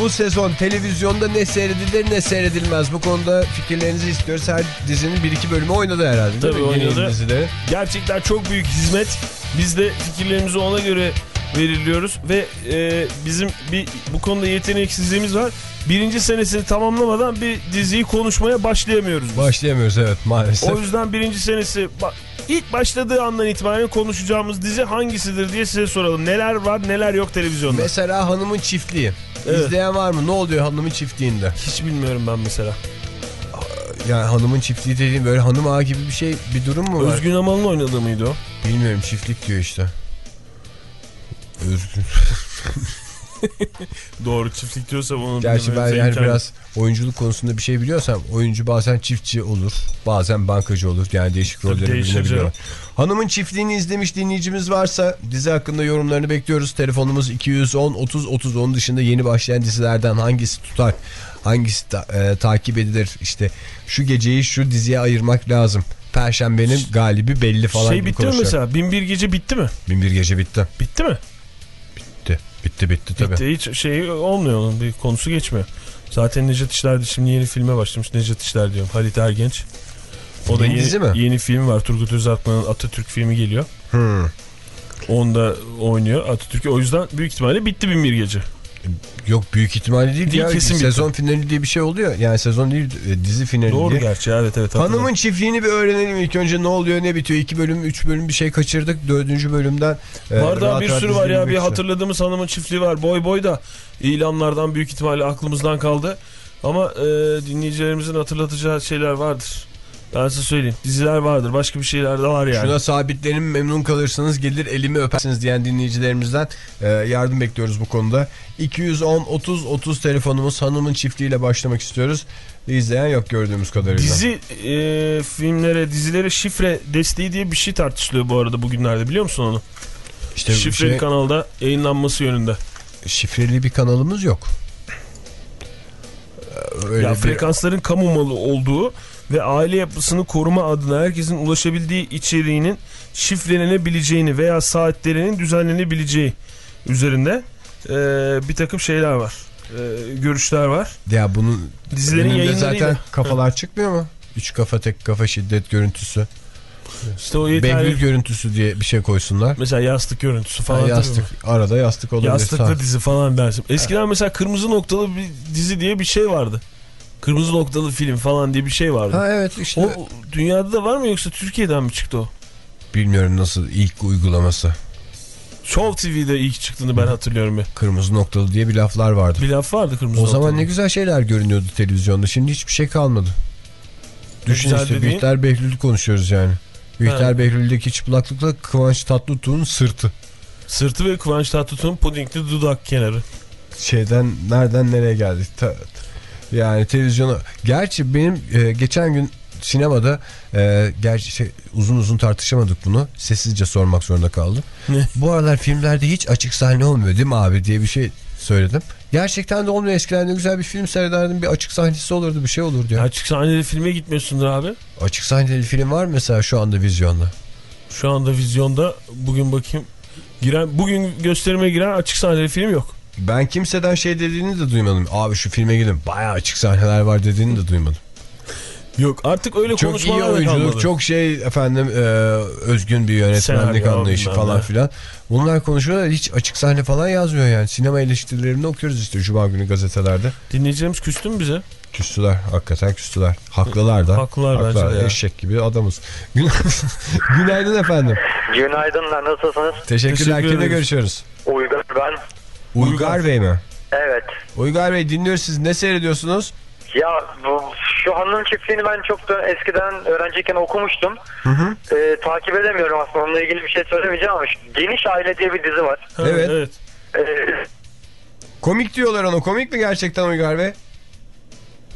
Bu sezon televizyonda ne seyredilir ne seyredilmez. Bu konuda fikirlerinizi istiyoruz. Her dizinin bir iki bölümü oynadı herhalde. Tabii oynadı. dizileri. Gerçekten çok büyük hizmet. Biz de fikirlerimizi ona göre veriliyoruz ve e, bizim bir bu konuda yeteneksizliğimiz var. Birinci senesini tamamlamadan bir diziyi konuşmaya başlayamıyoruz. biz. Başlayamıyoruz evet maalesef. O yüzden birinci senesi ilk başladığı andan itibaren konuşacağımız dizi hangisidir diye size soralım. Neler var neler yok televizyonda. Mesela Hanımın Çiftliği. Evet. İzleyen var mı? Ne oluyor Hanımın Çiftliği'nde? Hiç bilmiyorum ben mesela. Yani Hanımın Çiftliği dediğim böyle hanım ağa gibi bir şey bir durum mu var? Özgün Amal'ın oynadığı mıydı o? Bilmiyorum çiftlik diyor işte. Özgün. [laughs] Doğru çiftlik diyorsa onu Gerçi ben yani biraz oyunculuk konusunda bir şey biliyorsam oyuncu bazen çiftçi olur bazen bankacı olur yani değişik rolleri canım. Hanımın çiftliğini izlemiş dinleyicimiz varsa dizi hakkında yorumlarını bekliyoruz. Telefonumuz 210 30 30 onun dışında yeni başlayan dizilerden hangisi tutar hangisi ta- e, takip edilir işte şu geceyi şu diziye ayırmak lazım Perşembenin galibi belli falan şey bitti mi mesela? Binbir Gece bitti mi? Binbir Gece bitti. Bitti mi? Bitti. Bitti tabii. Bitti. Hiç şey olmuyor onun bir konusu geçmiyor. Zaten Necdet İşler şimdi yeni filme başlamış. Necdet İşler diyorum. Halit Ergenç. O da Yeni dizi mi? yeni film var. Turgut Özalpman'ın Atatürk filmi geliyor. Hmm. Onda oynuyor Atatürk'ü. O yüzden büyük ihtimalle bitti Binbir Gece. Yok büyük ihtimalle değil, Değil, ya. kesin bitti. sezon finali diye bir şey oluyor. Yani sezon değil e, dizi finali Doğru diye. gerçi evet evet. Hanımın hatırladım. çiftliğini bir öğrenelim ilk önce ne oluyor ne bitiyor. İki bölüm üç bölüm bir şey kaçırdık. Dördüncü bölümden. e, Var daha rahat bir sürü var ya bir hatırladığımız hanımın çiftliği var. Boy boy da ilanlardan büyük ihtimalle aklımızdan kaldı. Ama e, dinleyicilerimizin hatırlatacağı şeyler vardır. Ben size söyleyeyim. Diziler vardır. Başka bir şeyler de var yani. Şuna sabitlenin memnun kalırsınız gelir elimi öpersiniz diyen dinleyicilerimizden e, yardım bekliyoruz bu konuda. 210 30 30 telefonumuz hanımın çiftliğiyle başlamak istiyoruz. İzleyen yok gördüğümüz kadarıyla. Dizi e, filmlere, dizilere şifre desteği diye bir şey tartışılıyor bu arada bugünlerde biliyor musun onu? İşte Şifreli şey- kanalda yayınlanması yönünde. Şifreli bir kanalımız yok. Öyle ya bir- frekansların kamu malı olduğu ve aile yapısını koruma adına herkesin ulaşabildiği içeriğinin şifrelenebileceğini veya saatlerinin düzenlenebileceği üzerinde e, bir takım şeyler var. E, görüşler var. Ya bunun Dizilerin yayınlarıyla- zaten kafalar çıkmıyor mu? Üç kafa tek kafa şiddet görüntüsü. İşte o yeterli. Behlül görüntüsü diye bir şey koysunlar. Mesela yastık görüntüsü falan. Ha, yastık. Arada yastık olabilir. Yastıklı dizi falan dersin. Eskiden mesela kırmızı noktalı bir dizi diye bir şey vardı. Kırmızı noktalı film falan diye bir şey vardı. Ha evet işte. O dünyada da var mı yoksa Türkiye'den mi çıktı o? Bilmiyorum nasıl ilk uygulaması. Show TV'de ilk çıktığını ben hatırlıyorum. Kırmızı noktalı diye bir laflar vardı. Bir laf vardı kırmızı O zaman noktalı. ne güzel şeyler görünüyordu televizyonda. Şimdi hiçbir şey kalmadı. Düşün güzel işte dediğin? Bihter Behlül'ü konuşuyoruz yani. Bihter Ha. Behlül'deki çıplaklıkla Kıvanç Tatlıtuğ'un sırtı. Sırtı ve Kıvanç Tatlıtuğ'un pudingli dudak kenarı. Şeyden nereden nereye geldik? Ta- yani televizyona. Gerçi benim e, geçen gün sinemada e, gerçi şey, uzun uzun tartışamadık bunu. Sessizce sormak zorunda kaldım. Bu aralar filmlerde hiç açık sahne olmuyor değil mi abi diye bir şey söyledim. Gerçekten de olmuyor. Eskiden de güzel bir film seyrederdim. Bir açık sahnesi olurdu bir şey olurdu ya. Açık sahneli filme gitmiyorsundur abi. Açık sahneli film var mı mesela şu anda vizyonda? Şu anda vizyonda bugün bakayım giren bugün gösterime giren açık sahneli film yok. Ben kimseden şey dediğini de duymadım. Abi şu filme gidin bayağı açık sahneler var dediğini de duymadım. Yok artık öyle Çok iyi konuşmalar da oyunculuk, kalmadı. çok şey efendim e, özgün bir yönetmenlik Senaryo, anlayışı falan filan. Bunlar konuşuyorlar hiç açık sahne falan yazmıyor yani. Sinema eleştirilerini okuyoruz işte Cuma günü gazetelerde. Dinleyicilerimiz küstü mü bize? Küstüler hakikaten küstüler. Haklılar da. Haklılar bence de ya. Eşek gibi adamız. Gün- [laughs] Günaydın efendim. Günaydınlar nasılsınız? Teşekkürler. Teşekkür Kimle görüşüyoruz? Uygar ben. Uygar Bey mi? Evet. Uygar Bey dinliyoruz siz ne seyrediyorsunuz? Ya bu, şu hanım çiftliğini ben çok da eskiden öğrenciyken okumuştum. Hı hı. Ee, takip edemiyorum aslında onunla ilgili bir şey söylemeyeceğim ama Geniş Aile diye bir dizi var. Evet. evet. Ee, Komik diyorlar ona. Komik mi gerçekten Uygar Bey?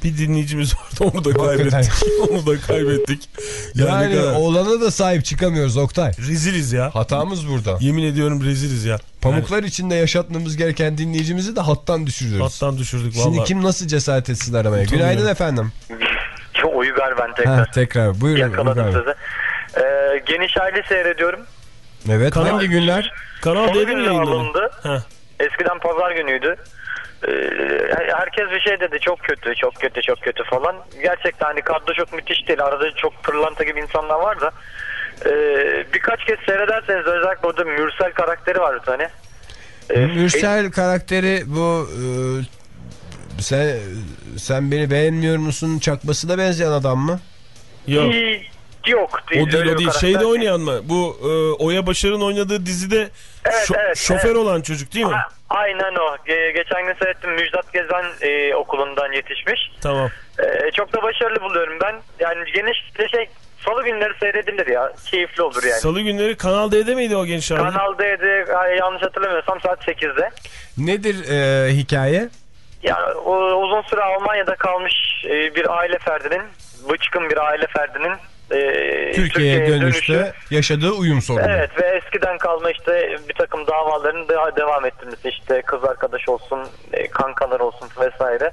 Bir dinleyicimiz vardı [laughs] onu da kaybettik. onu da kaybettik. Yani, kadar- oğlana da sahip çıkamıyoruz Oktay. reziliz ya. Hatamız burada. Yemin ediyorum reziliz ya. Pamuklar içinde yaşatmamız gereken dinleyicimizi de hattan düşürüyoruz. Hattan düşürdük Şimdi vallahi. kim nasıl cesaret etsin aramaya? Utanıyorum. Günaydın efendim. Uygar ben tekrar. Ha, tekrar buyurun. Yakaladım Uygar sizi. Ee, Geniş Aile seyrediyorum. Evet Kanal- hangi günler? Kanal Salı D'de mi günü yayınlandı? Eskiden pazar günüydü. Ee, herkes bir şey dedi çok kötü çok kötü çok kötü falan. Gerçekten hani kadro çok müthiş değil. Arada çok pırlanta gibi insanlar var da. Ee, birkaç kez seyrederseniz özellikle orada Mürsel karakteri var bir tane. Ee, Mürsel karakteri bu e, sen sen beni beğenmiyor musun çakması da benzeyen adam mı? Yok. iyi- Yok değil. O değil o değil. Şeyde oynayan mı? Bu e, Oya Başar'ın oynadığı dizide Evet, şo- evet, şoför evet. olan çocuk değil mi? A- Aynen o. Ge- geçen gün seyrettim Müjdat Gezen e, okulundan yetişmiş. Tamam. Ee, çok da başarılı buluyorum ben. Yani geniş bir şey salı günleri seyredilir ya. Keyifli olur yani. Salı günleri Kanal D'de miydi o genç abi? Kanal D'de yanlış hatırlamıyorsam saat 8'de. Nedir e, hikaye? Yani o, uzun süre Almanya'da kalmış e, bir aile ferdinin, bıçkın bir aile ferdinin e, Türkiye'ye dönüşte dönüşü. yaşadığı uyum sorunu. Evet ve eskiden kalma işte bir takım davaların da devam ettirmesi işte kız arkadaş olsun, e, kankalar olsun vesaire.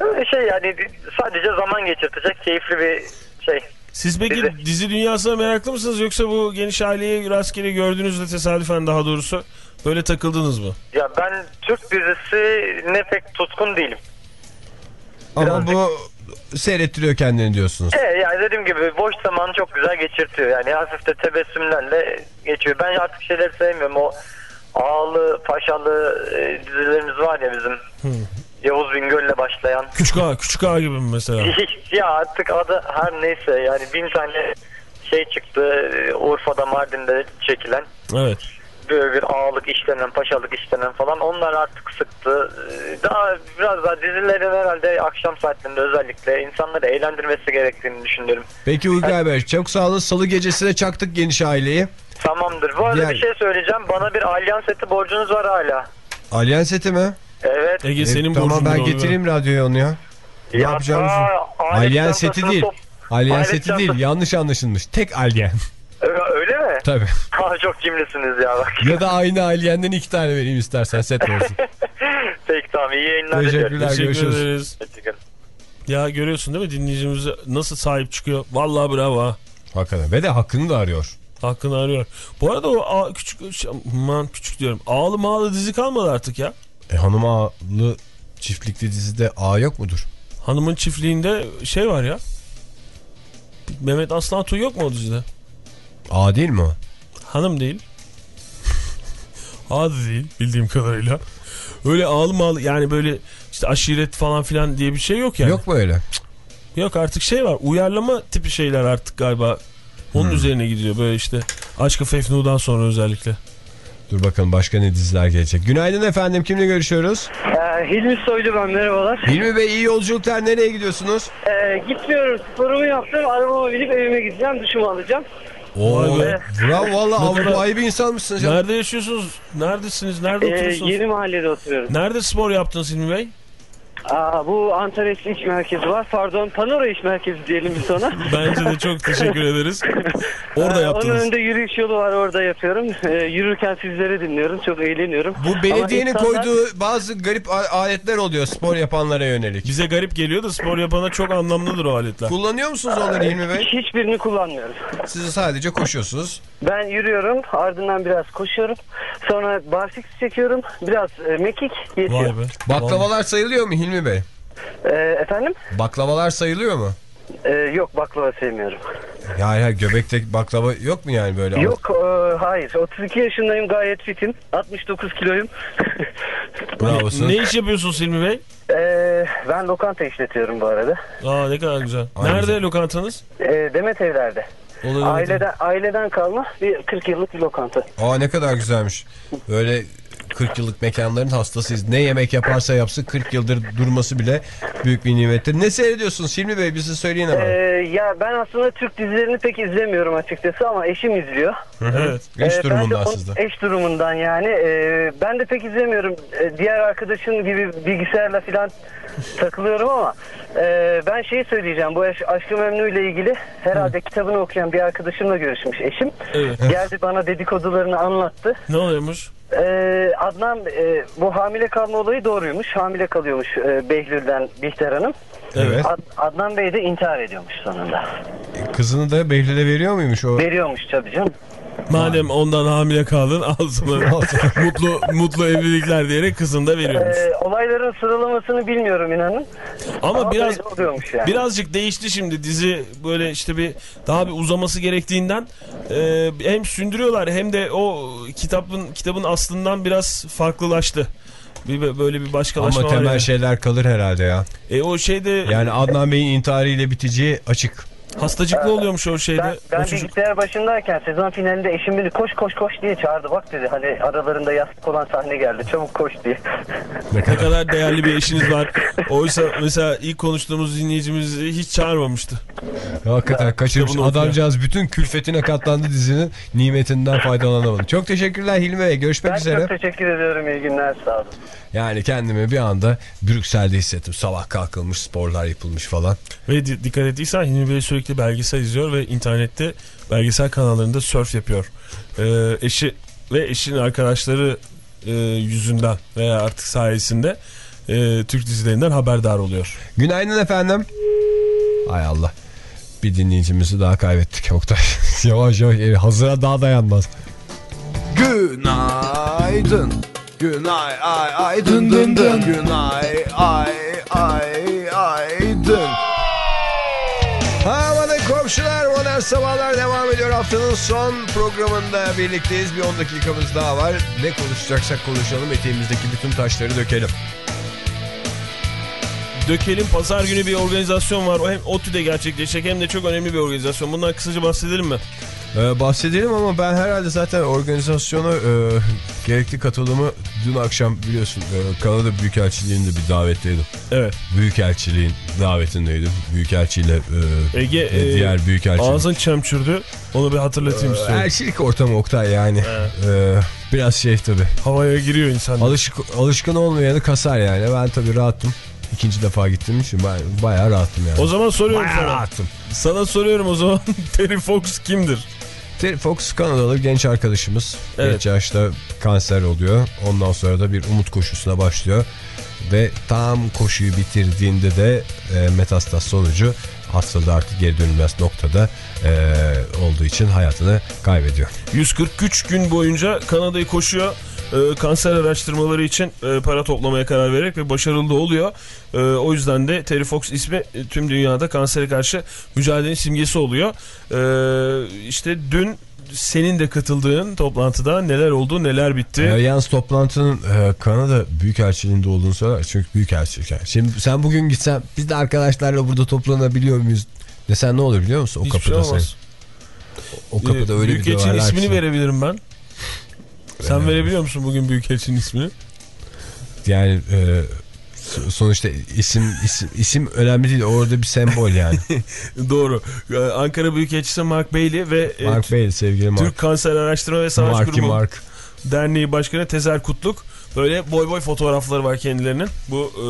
Öyle şey yani sadece zaman geçirtecek keyifli bir şey. Siz peki Dizi. dizi. dünyasına meraklı mısınız yoksa bu geniş aileyi rastgele gördüğünüzde tesadüfen daha doğrusu böyle takıldınız mı? Ya ben Türk dizisi ne pek tutkun değilim. Ama bu seyrettiriyor kendini diyorsunuz. E, yani dediğim gibi boş zamanı çok güzel geçirtiyor. Yani hafif de tebessümlerle geçiyor. Ben artık şeyleri sevmiyorum. O ağlı, paşalı e, dizilerimiz var ya bizim. Yavuz Bingöl'le başlayan. Küçük ağa, küçük ağa gibi mi mesela? [laughs] ya artık adı her neyse yani bin tane şey çıktı Urfa'da Mardin'de çekilen Evet. Böyle bir ağalık işlenen paşalık işlenen falan onlar artık sıktı Ee, daha biraz daha dizilerin herhalde akşam saatlerinde özellikle insanları eğlendirmesi gerektiğini düşünüyorum Peki Uygar Bey çok sağ olun. Salı gecesine çaktık geniş aileyi. tamamdır bu arada Diğer- bir şey söyleyeceğim bana bir alyan seti borcunuz var hala Alyan seti mi? evet Ege E, senin tamam borcun ben getireyim radyoya onu ya. Ne Ya, yapacağımızı. aa, alet Alyan çantasını seti değil. top- Alyan alet seti değil. Yanlış anlaşılmış. Tek alyen. Öyle mi? Tabii. [laughs] Ha, çok cimrisiniz ya bak Ya da aynı alyenden iki tane vereyim istersen set olsun. [laughs] peki tamam iyi yayınlar Teşekkürler. Teşekkür Görüşürüz. ederiz. Ya görüyorsun değil mi dinleyicimize nasıl sahip çıkıyor? Vallahi bravo ha. Hakikaten. Ve de hakkını da arıyor. Hakkını arıyor. Bu arada o ağ- küçük, şey, aman küçük diyorum. Ağlı mağlı dizi kalmadı artık ya. E, hanım ağlı çiftlikli dizide A yok mudur? Hanımın çiftliğinde şey var ya. Mehmet Aslan Tuğ yok mu o dizide? A değil mi o? Hanım değil. Adı değil bildiğim kadarıyla. Öyle ağlı mağlı yani böyle işte aşiret falan filan diye bir şey yok yani. Yok mu öyle? Yok artık şey var uyarlama tipi şeyler artık galiba. Onun Hmm. üzerine gidiyor böyle işte. Aşkı Fefnu'dan sonra özellikle. Dur bakalım başka ne diziler gelecek. Günaydın efendim kimle görüşüyoruz? Ee, Hilmi Soylu ben merhabalar. Hilmi Bey iyi yolculuklar nereye gidiyorsunuz? Ee, gitmiyorum sporumu yaptım arabama binip evime gideceğim duşumu alacağım. Oo, be. bravo valla Avrupa'yı bir insan mısınız canım? Nerede yaşıyorsunuz? Neredesiniz? Nerede Ee, oturuyorsunuz? yeni mahallede oturuyorum. Nerede spor yaptınız Hilmi Bey? Aa, bu Antalya İş Merkezi var. Pardon Panora İş Merkezi diyelim biz ona. [laughs] Bence de çok teşekkür ederiz. Orada Ee, yaptınız. Onun önünde yürüyüş yolu var orada yapıyorum. Ee, yürürken sizleri dinliyorum. Çok eğleniyorum. Bu belediyenin Ama insanlar- koyduğu bazı garip aletler oluyor spor yapanlara yönelik. Bize garip geliyor da spor yapana çok anlamlıdır o aletler. Kullanıyor musunuz onları Hilmi Bey? Hiçbirini kullanmıyorum. Siz sadece koşuyorsunuz. Ben yürüyorum. Ardından biraz koşuyorum. Sonra barfiks çekiyorum. Biraz e, mekik be. Baklavalar sayılıyor mu Hilmi Bey? Ee, efendim? Baklavalar sayılıyor mu? Ee, yok baklava sevmiyorum. Yani ha, göbekte baklava yok mu yani böyle? Yok e, hayır 32 yaşındayım gayet fitim 69 kiloyum [laughs] Bravosun. Ne iş yapıyorsunuz Hilmi Bey? Ee, ben lokanta işletiyorum bu arada Aa ne kadar güzel. Aynen. Nerede lokantanız? Ee, Demet evlerde aileden, aileden kalma bir 40 yıllık bir lokanta Aa ne kadar güzelmiş. Böyle 40 yıllık mekanların hastasıyız. Ne yemek yaparsa yapsın 40 yıldır durması bile büyük bir nimettir. Ne seyrediyorsunuz Hilmi Bey bize söyleyin Ee, ama. ya ben aslında Türk dizilerini pek izlemiyorum açıkçası ama eşim izliyor Evet. Eş Ee, durumundan sizde. Eş durumundan yani. Ee, ben de pek izlemiyorum. Ee, diğer arkadaşın gibi bilgisayarla falan takılıyorum ama e, ben şeyi söyleyeceğim. Bu Aş- Aşk-ı Memnu ile ilgili herhalde kitabını okuyan bir arkadaşımla görüşmüş eşim. Evet. Geldi bana dedikodularını anlattı. Ne oluyormuş? Ee, Adnan e, bu hamile kalma olayı doğruymuş. Hamile kalıyormuş e, Behlül'den Bihter Hanım. Evet. Ad- Adnan Bey de intihar ediyormuş sonunda. Kızını da Behlül'e veriyor muymuş o? Veriyormuş tabii canım. Madem ondan hamile kaldın al sana [laughs] mutlu mutlu evlilikler diyerek kızını da veriyormuş. Ee, olayların sıralamasını bilmiyorum inanın. Ama biraz böyle oluyormuş yani. birazcık değişti şimdi dizi böyle işte bir daha bir uzaması gerektiğinden e, hem sündürüyorlar hem de o kitabın kitabın aslından biraz farklılaştı. Bir böyle bir başkalaşma Ama var temel yani. şeyler kalır herhalde ya. E o şeyde Yani Adnan Bey'in intiharıyla biteceği açık. Hastacıklı oluyormuş o şeyde. Ben, ben o çocuk. bilgisayar başındayken sezon finalinde eşim beni koş koş koş diye çağırdı. Bak dedi hani aralarında yastık olan sahne geldi çabuk koş diye. Ne kadar değerli bir eşiniz var. Oysa mesela ilk konuştuğumuz dinleyicimizi hiç çağırmamıştı. Hakikaten kaçırmış. kitabını okuyor. Adamcağız bütün külfetine katlandı dizinin nimetinden faydalanamadı. Çok teşekkürler Hilmi Bey. Görüşmek Ben üzere. çok teşekkür ediyorum. İyi günler sağ olun. Yani kendimi bir anda Brüksel'de hissettim. Sabah kalkılmış, sporlar yapılmış falan. Ve di- dikkat ettiysen Hilmi Bey sürekli belgesel izliyor ve internette belgesel kanallarında surf yapıyor. Ee, eşi ve eşinin arkadaşları e, yüzünden veya artık sayesinde e, Türk dizilerinden haberdar oluyor. Günaydın efendim. Hay Allah. bir dinleyicimizi daha kaybettik Oktay. [laughs] yavaş yavaş e, hazıra daha dayanmaz. Günaydın. Günay ay ay dın dın dın. Günay ay ay ay dın. Komşular modern sabahlar devam ediyor. Haftanın son programında birlikteyiz. Bir 10 dakikamız daha var. Ne konuşacaksak konuşalım. Eteğimizdeki bütün taşları dökelim. Dökelim pazar günü bir organizasyon var. O hem ODTÜ'de gerçekleşecek hem de çok önemli bir organizasyon. Bundan kısaca bahsedelim mi? Ee, bahsedelim ama ben herhalde zaten organizasyona e, gerekli katılımı dün akşam biliyorsun e, Kanada Büyükelçiliği'nde bir davetteydim. Evet. Büyükelçiliğin davetindeydim. Büyükelçiyle e, Ege e, diğer büyükelçilik. ağzın çemçürdü. Onu bir hatırlatayım istiyorum. Elçilik ortamı Oktay yani. Ee, biraz şey tabi. Havaya giriyor insan. Alışık, alışkın olmayanı kasar yani. Ben tabi rahattım. İkinci defa gittiğim için baya, bayağı rahattım yani. O zaman soruyorum Bayağı sana. rahattım. Sana soruyorum o zaman [laughs] Terry Fox kimdir? Terry Fox Kanadalı genç arkadaşımız. Evet. Genç yaşta kanser oluyor. Ondan sonra da bir umut koşusuna başlıyor. Ve tam koşuyu bitirdiğinde de e, metastaz sonucu hastalığı artık geri dönülmez noktada e, olduğu için hayatını kaybediyor. 143 gün boyunca Kanada'yı koşuyor. Ee, kanser araştırmaları için e, para toplamaya karar vererek ve başarılı da oluyor. Ee, o yüzden de Terry Fox ismi e, tüm dünyada kansere karşı mücadelenin simgesi oluyor. Ee, işte dün senin de katıldığın toplantıda neler oldu neler bitti. E, yalnız toplantının e, Kanada Büyükelçiliğinde olduğunu söyler. Çünkü Büyükelçilik. Yani. Şimdi sen bugün gitsen biz de arkadaşlarla burada toplanabiliyor muyuz? Desen ne olur biliyor musun? O Hiçbir şey kapıda olmaz. senin. O kapıda Ee, öyle bir Büyükelçinin ismini verebilirim ben. Sen verebiliyor musun bugün Büyükelçinin ismini? Yani e, so- sonuçta isim, isim isim önemli değil. Orada bir sembol yani. [laughs] Doğru. Ee, Ankara Büyükelçisi Mark Bailey ve e, Mark Bey sevgili Mark. Türk Kanser Araştırma ve Savaş Marky Kurumu Mark. Derneği Başkanı Tezer Kutluk. Böyle boy boy fotoğrafları var kendilerinin bu e,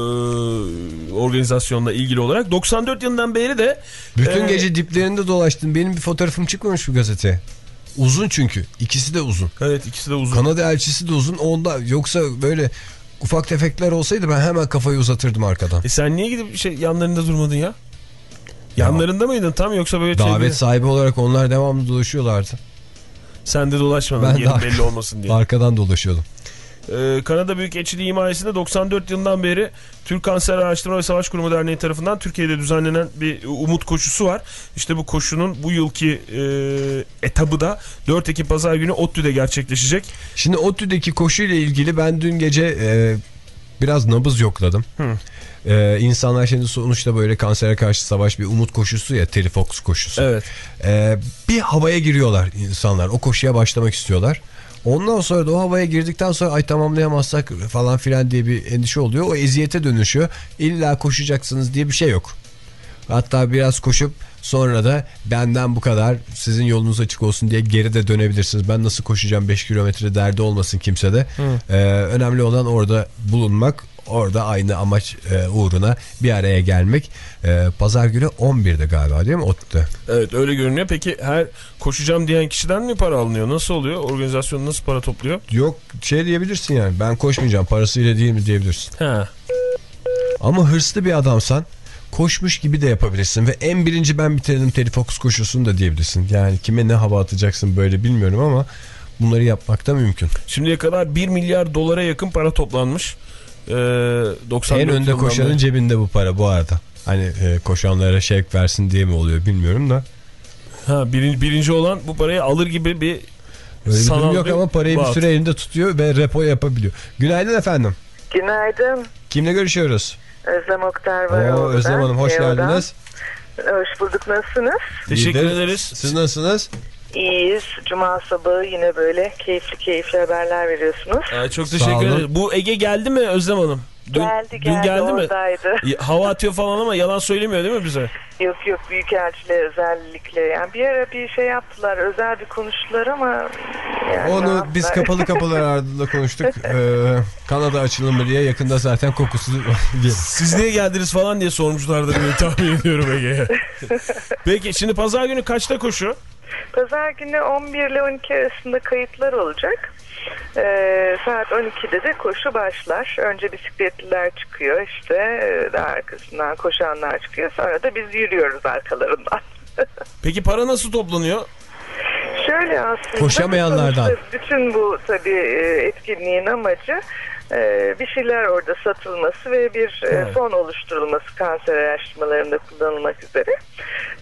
organizasyonla ilgili olarak. 94 yılından beri de Bütün e, gece diplerinde dolaştın. Benim bir fotoğrafım çıkmamış bu gazeteye. Uzun çünkü. İkisi de uzun. Evet ikisi de uzun. Kanada elçisi de uzun. Onda yoksa böyle ufak tefekler olsaydı ben hemen kafayı uzatırdım arkadan. E sen niye gidip şey yanlarında durmadın ya? Yanlarında mıydın tam yoksa böyle şey Davet sahibi olarak onlar devamlı dolaşıyorlardı. Sen de dolaşmadın yerin belli olmasın diye. [laughs] Arkadan dolaşıyordum. Ee, Kanada Büyükelçiliği himayesinde 94 yılından beri Türk Kanser Araştırma ve Savaş Kurumu Derneği tarafından Türkiye'de düzenlenen bir umut koşusu var. İşte bu koşunun bu yılki e, etabı da 4 Ekim Pazar günü ODTÜ'de gerçekleşecek. Şimdi ODTÜ'deki koşuyla ilgili ben dün gece e, biraz nabız yokladım. E, insanlar şimdi sonuçta böyle kansere karşı savaş bir umut koşusu ya Terry Fox koşusu. Evet. E, bir havaya giriyorlar insanlar. O koşuya başlamak istiyorlar. Ondan sonra da o havaya girdikten sonra ay tamamlayamazsak falan filan diye bir endişe oluyor. O eziyete dönüşüyor. İlla koşacaksınız diye bir şey yok. Hatta biraz koşup sonra da benden bu kadar sizin yolunuz açık olsun diye geri de dönebilirsiniz. Ben nasıl koşacağım 5 kilometre derdi olmasın kimsede. Ee, önemli olan orada bulunmak. Orada aynı amaç e, uğruna bir araya gelmek. Ee, Pazar günü 11'de galiba değil mi? ODTÜ'de. Evet öyle görünüyor. Peki her koşacağım diyen kişiden mi para alınıyor? Nasıl oluyor? Organizasyon nasıl para topluyor? Yok şey diyebilirsin yani ben koşmayacağım parasıyla değil mi diyebilirsin. Ha. Ama hırslı bir adamsan koşmuş gibi de yapabilirsin ve en birinci ben bitirdim Fox koşusunu da diyebilirsin. Yani kime ne hava atacaksın böyle bilmiyorum ama bunları yapmak da mümkün. Şimdiye kadar 1 milyar dolara yakın para toplanmış. Ee, 94 en önde koşanın beri. cebinde bu para bu arada. Hani e, koşanlara şevk versin diye mi oluyor bilmiyorum da. Ha, birinci, birinci olan bu parayı alır gibi bir Öyle bir sanal yok ama parayı bir süre elinde tutuyor ve repo yapabiliyor. Günaydın efendim. Günaydın. Kimle görüşüyoruz? Özlem Oktar var. Oo. Özlem Hanım hoş Yoldan. geldiniz. Hoş bulduk. Nasılsınız? Teşekkür İyidir. ederiz. Siz nasılsınız? İyiyiz. Cuma sabahı yine böyle keyifli keyifli haberler veriyorsunuz. Aa, çok teşekkür olun. ederiz. Bu Ege geldi mi Özlem Hanım? Dün, geldi dün geldi, geldi mi? oradaydı. [laughs] Ya, Hava atıyor falan ama yalan söylemiyor değil mi bize? Yok yok büyükelçiler özellikle. Yani bir ara bir şey yaptılar. Özel bir konuştular ama yani Onu biz kapalı kapılar [laughs] ardında konuştuk. Ee, Kanada açılımı diye yakında zaten kokusu [laughs] gelir. Siz niye geldiniz falan diye sormuşlardır diye tahmin ediyorum Ege'ye. Peki şimdi pazar günü kaçta koşu? Pazar günü 11 ile 12 arasında kayıtlar olacak. Ee, saat 12'de de koşu başlar. Önce bisikletliler çıkıyor işte. Ee, Daha arkasından koşanlar çıkıyor. Sonra da biz yürüyoruz arkalarından. [laughs] Peki para nasıl toplanıyor? Şöyle aslında Koşamayanlardan. bütün bu tabii e, etkinliğin amacı e, bir şeyler orada satılması ve bir e, Evet. fon oluşturulması kanser araştırmalarında kullanılmak üzere.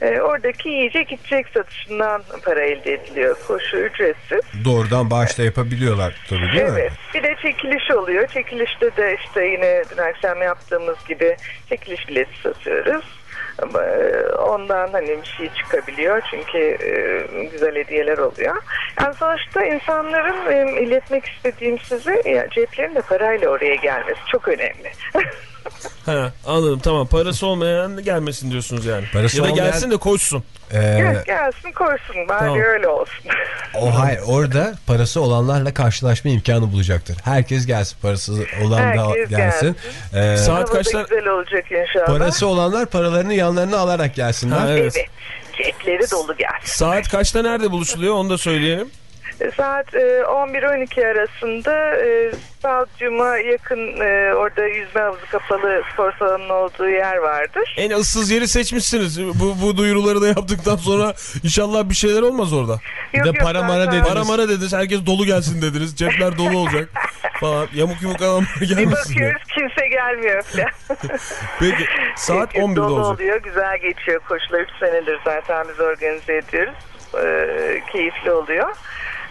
E, Oradaki yiyecek içecek satışından para elde ediliyor. Koşu ücretsiz. Doğrudan bağışta yapabiliyorlar tabii değil mi? Evet. Bir de çekiliş oluyor. Çekilişte de işte yine dün akşam yaptığımız gibi çekiliş bileti satıyoruz. E, Ondan hani bir şey çıkabiliyor çünkü e, güzel hediyeler oluyor. Yani sonuçta insanların e, iletmek istediğim size ceplerinde parayla oraya gelmesi çok önemli. [laughs] He, anladım tamam parası olmayan gelmesin diyorsunuz yani. Parası ya da olmayan- gelsin de koşsun. Ee, Gel, gelsin koysun bari Tamam. öyle olsun. o hayır orada parası olanlarla karşılaşma imkanı bulacaktır. Herkes gelsin parası olan da Herkes gelsin. Ee, Saat kaçta? güzel olacak inşallah. Parası olanlar paralarını yanlarına alarak gelsinler. Ha, evet. Evet. Cepleri dolu gelsin. Saat kaçta nerede buluşuluyor onu da söyleyelim. E, Saat e, 11-12 arasında e, stadyuma yakın e, orada yüzme havuzu kapalı spor salonunun olduğu yer vardır. En ıssız yeri seçmişsiniz. Bu, bu duyuruları da yaptıktan sonra inşallah bir şeyler olmaz orada. Yok, de yok, para mara zaten- dediniz. Para mara dediniz. Herkes dolu gelsin dediniz. Cepler dolu olacak [laughs] falan. Yamuk yumuk adamlar Bir gelmesin. diye. bakıyoruz kimse gelmiyor falan. [laughs] Peki saat Herkes 11'de dolu olacak. oluyor. Güzel geçiyor. Koşular 3 senedir zaten biz organize ediyoruz. Ee, keyifli oluyor.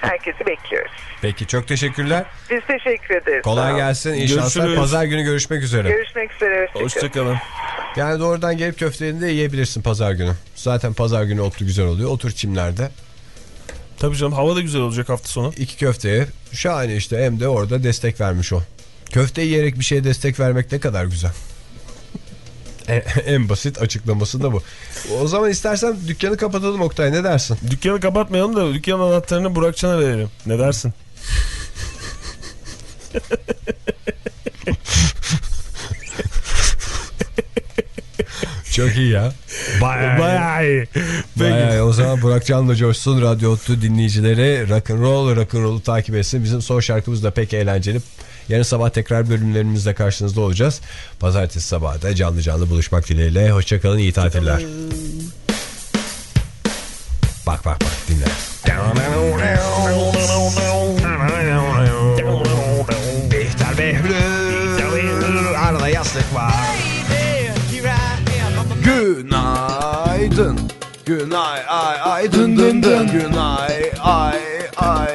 Herkesi bekliyoruz. Peki çok teşekkürler. Biz teşekkür ederiz. Kolay gelsin. İyi şanslar. Pazar günü görüşmek üzere. Görüşmek üzere. Hoşçakalın. Hoşçakalın. Yani doğrudan gelip köftelerini de yiyebilirsin pazar günü. Zaten pazar günü otlu güzel oluyor. Otur çimlerde. Tabii canım hava da güzel olacak hafta sonu. İki köfteye şahane işte hem de orada destek vermiş o. Köfte yiyerek bir şeye destek vermek ne kadar güzel. [laughs] En, basit açıklaması da bu. O zaman istersen dükkanı kapatalım Oktay ne dersin? Dükkanı kapatmayalım da dükkan anahtarını Burakcan'a verelim. Ne dersin? Çok iyi ya. Bayağı, Bayağı iyi. Bayağı iyi. O zaman Burak Can'la coşsun. Radyo Ottu dinleyicileri rock'n'roll rock'n'roll'u takip etsin. Bizim son şarkımız da pek eğlenceli. Yarın sabah tekrar bölümlerimizde karşınızda olacağız. Pazartesi sabahı da canlı canlı buluşmak dileğiyle. Hoşçakalın, iyi tatiller. Bak bak bak dinle. Bihter Behlül Arada yastık var Günaydın Günay ay ay dın dın dın Günay ay ay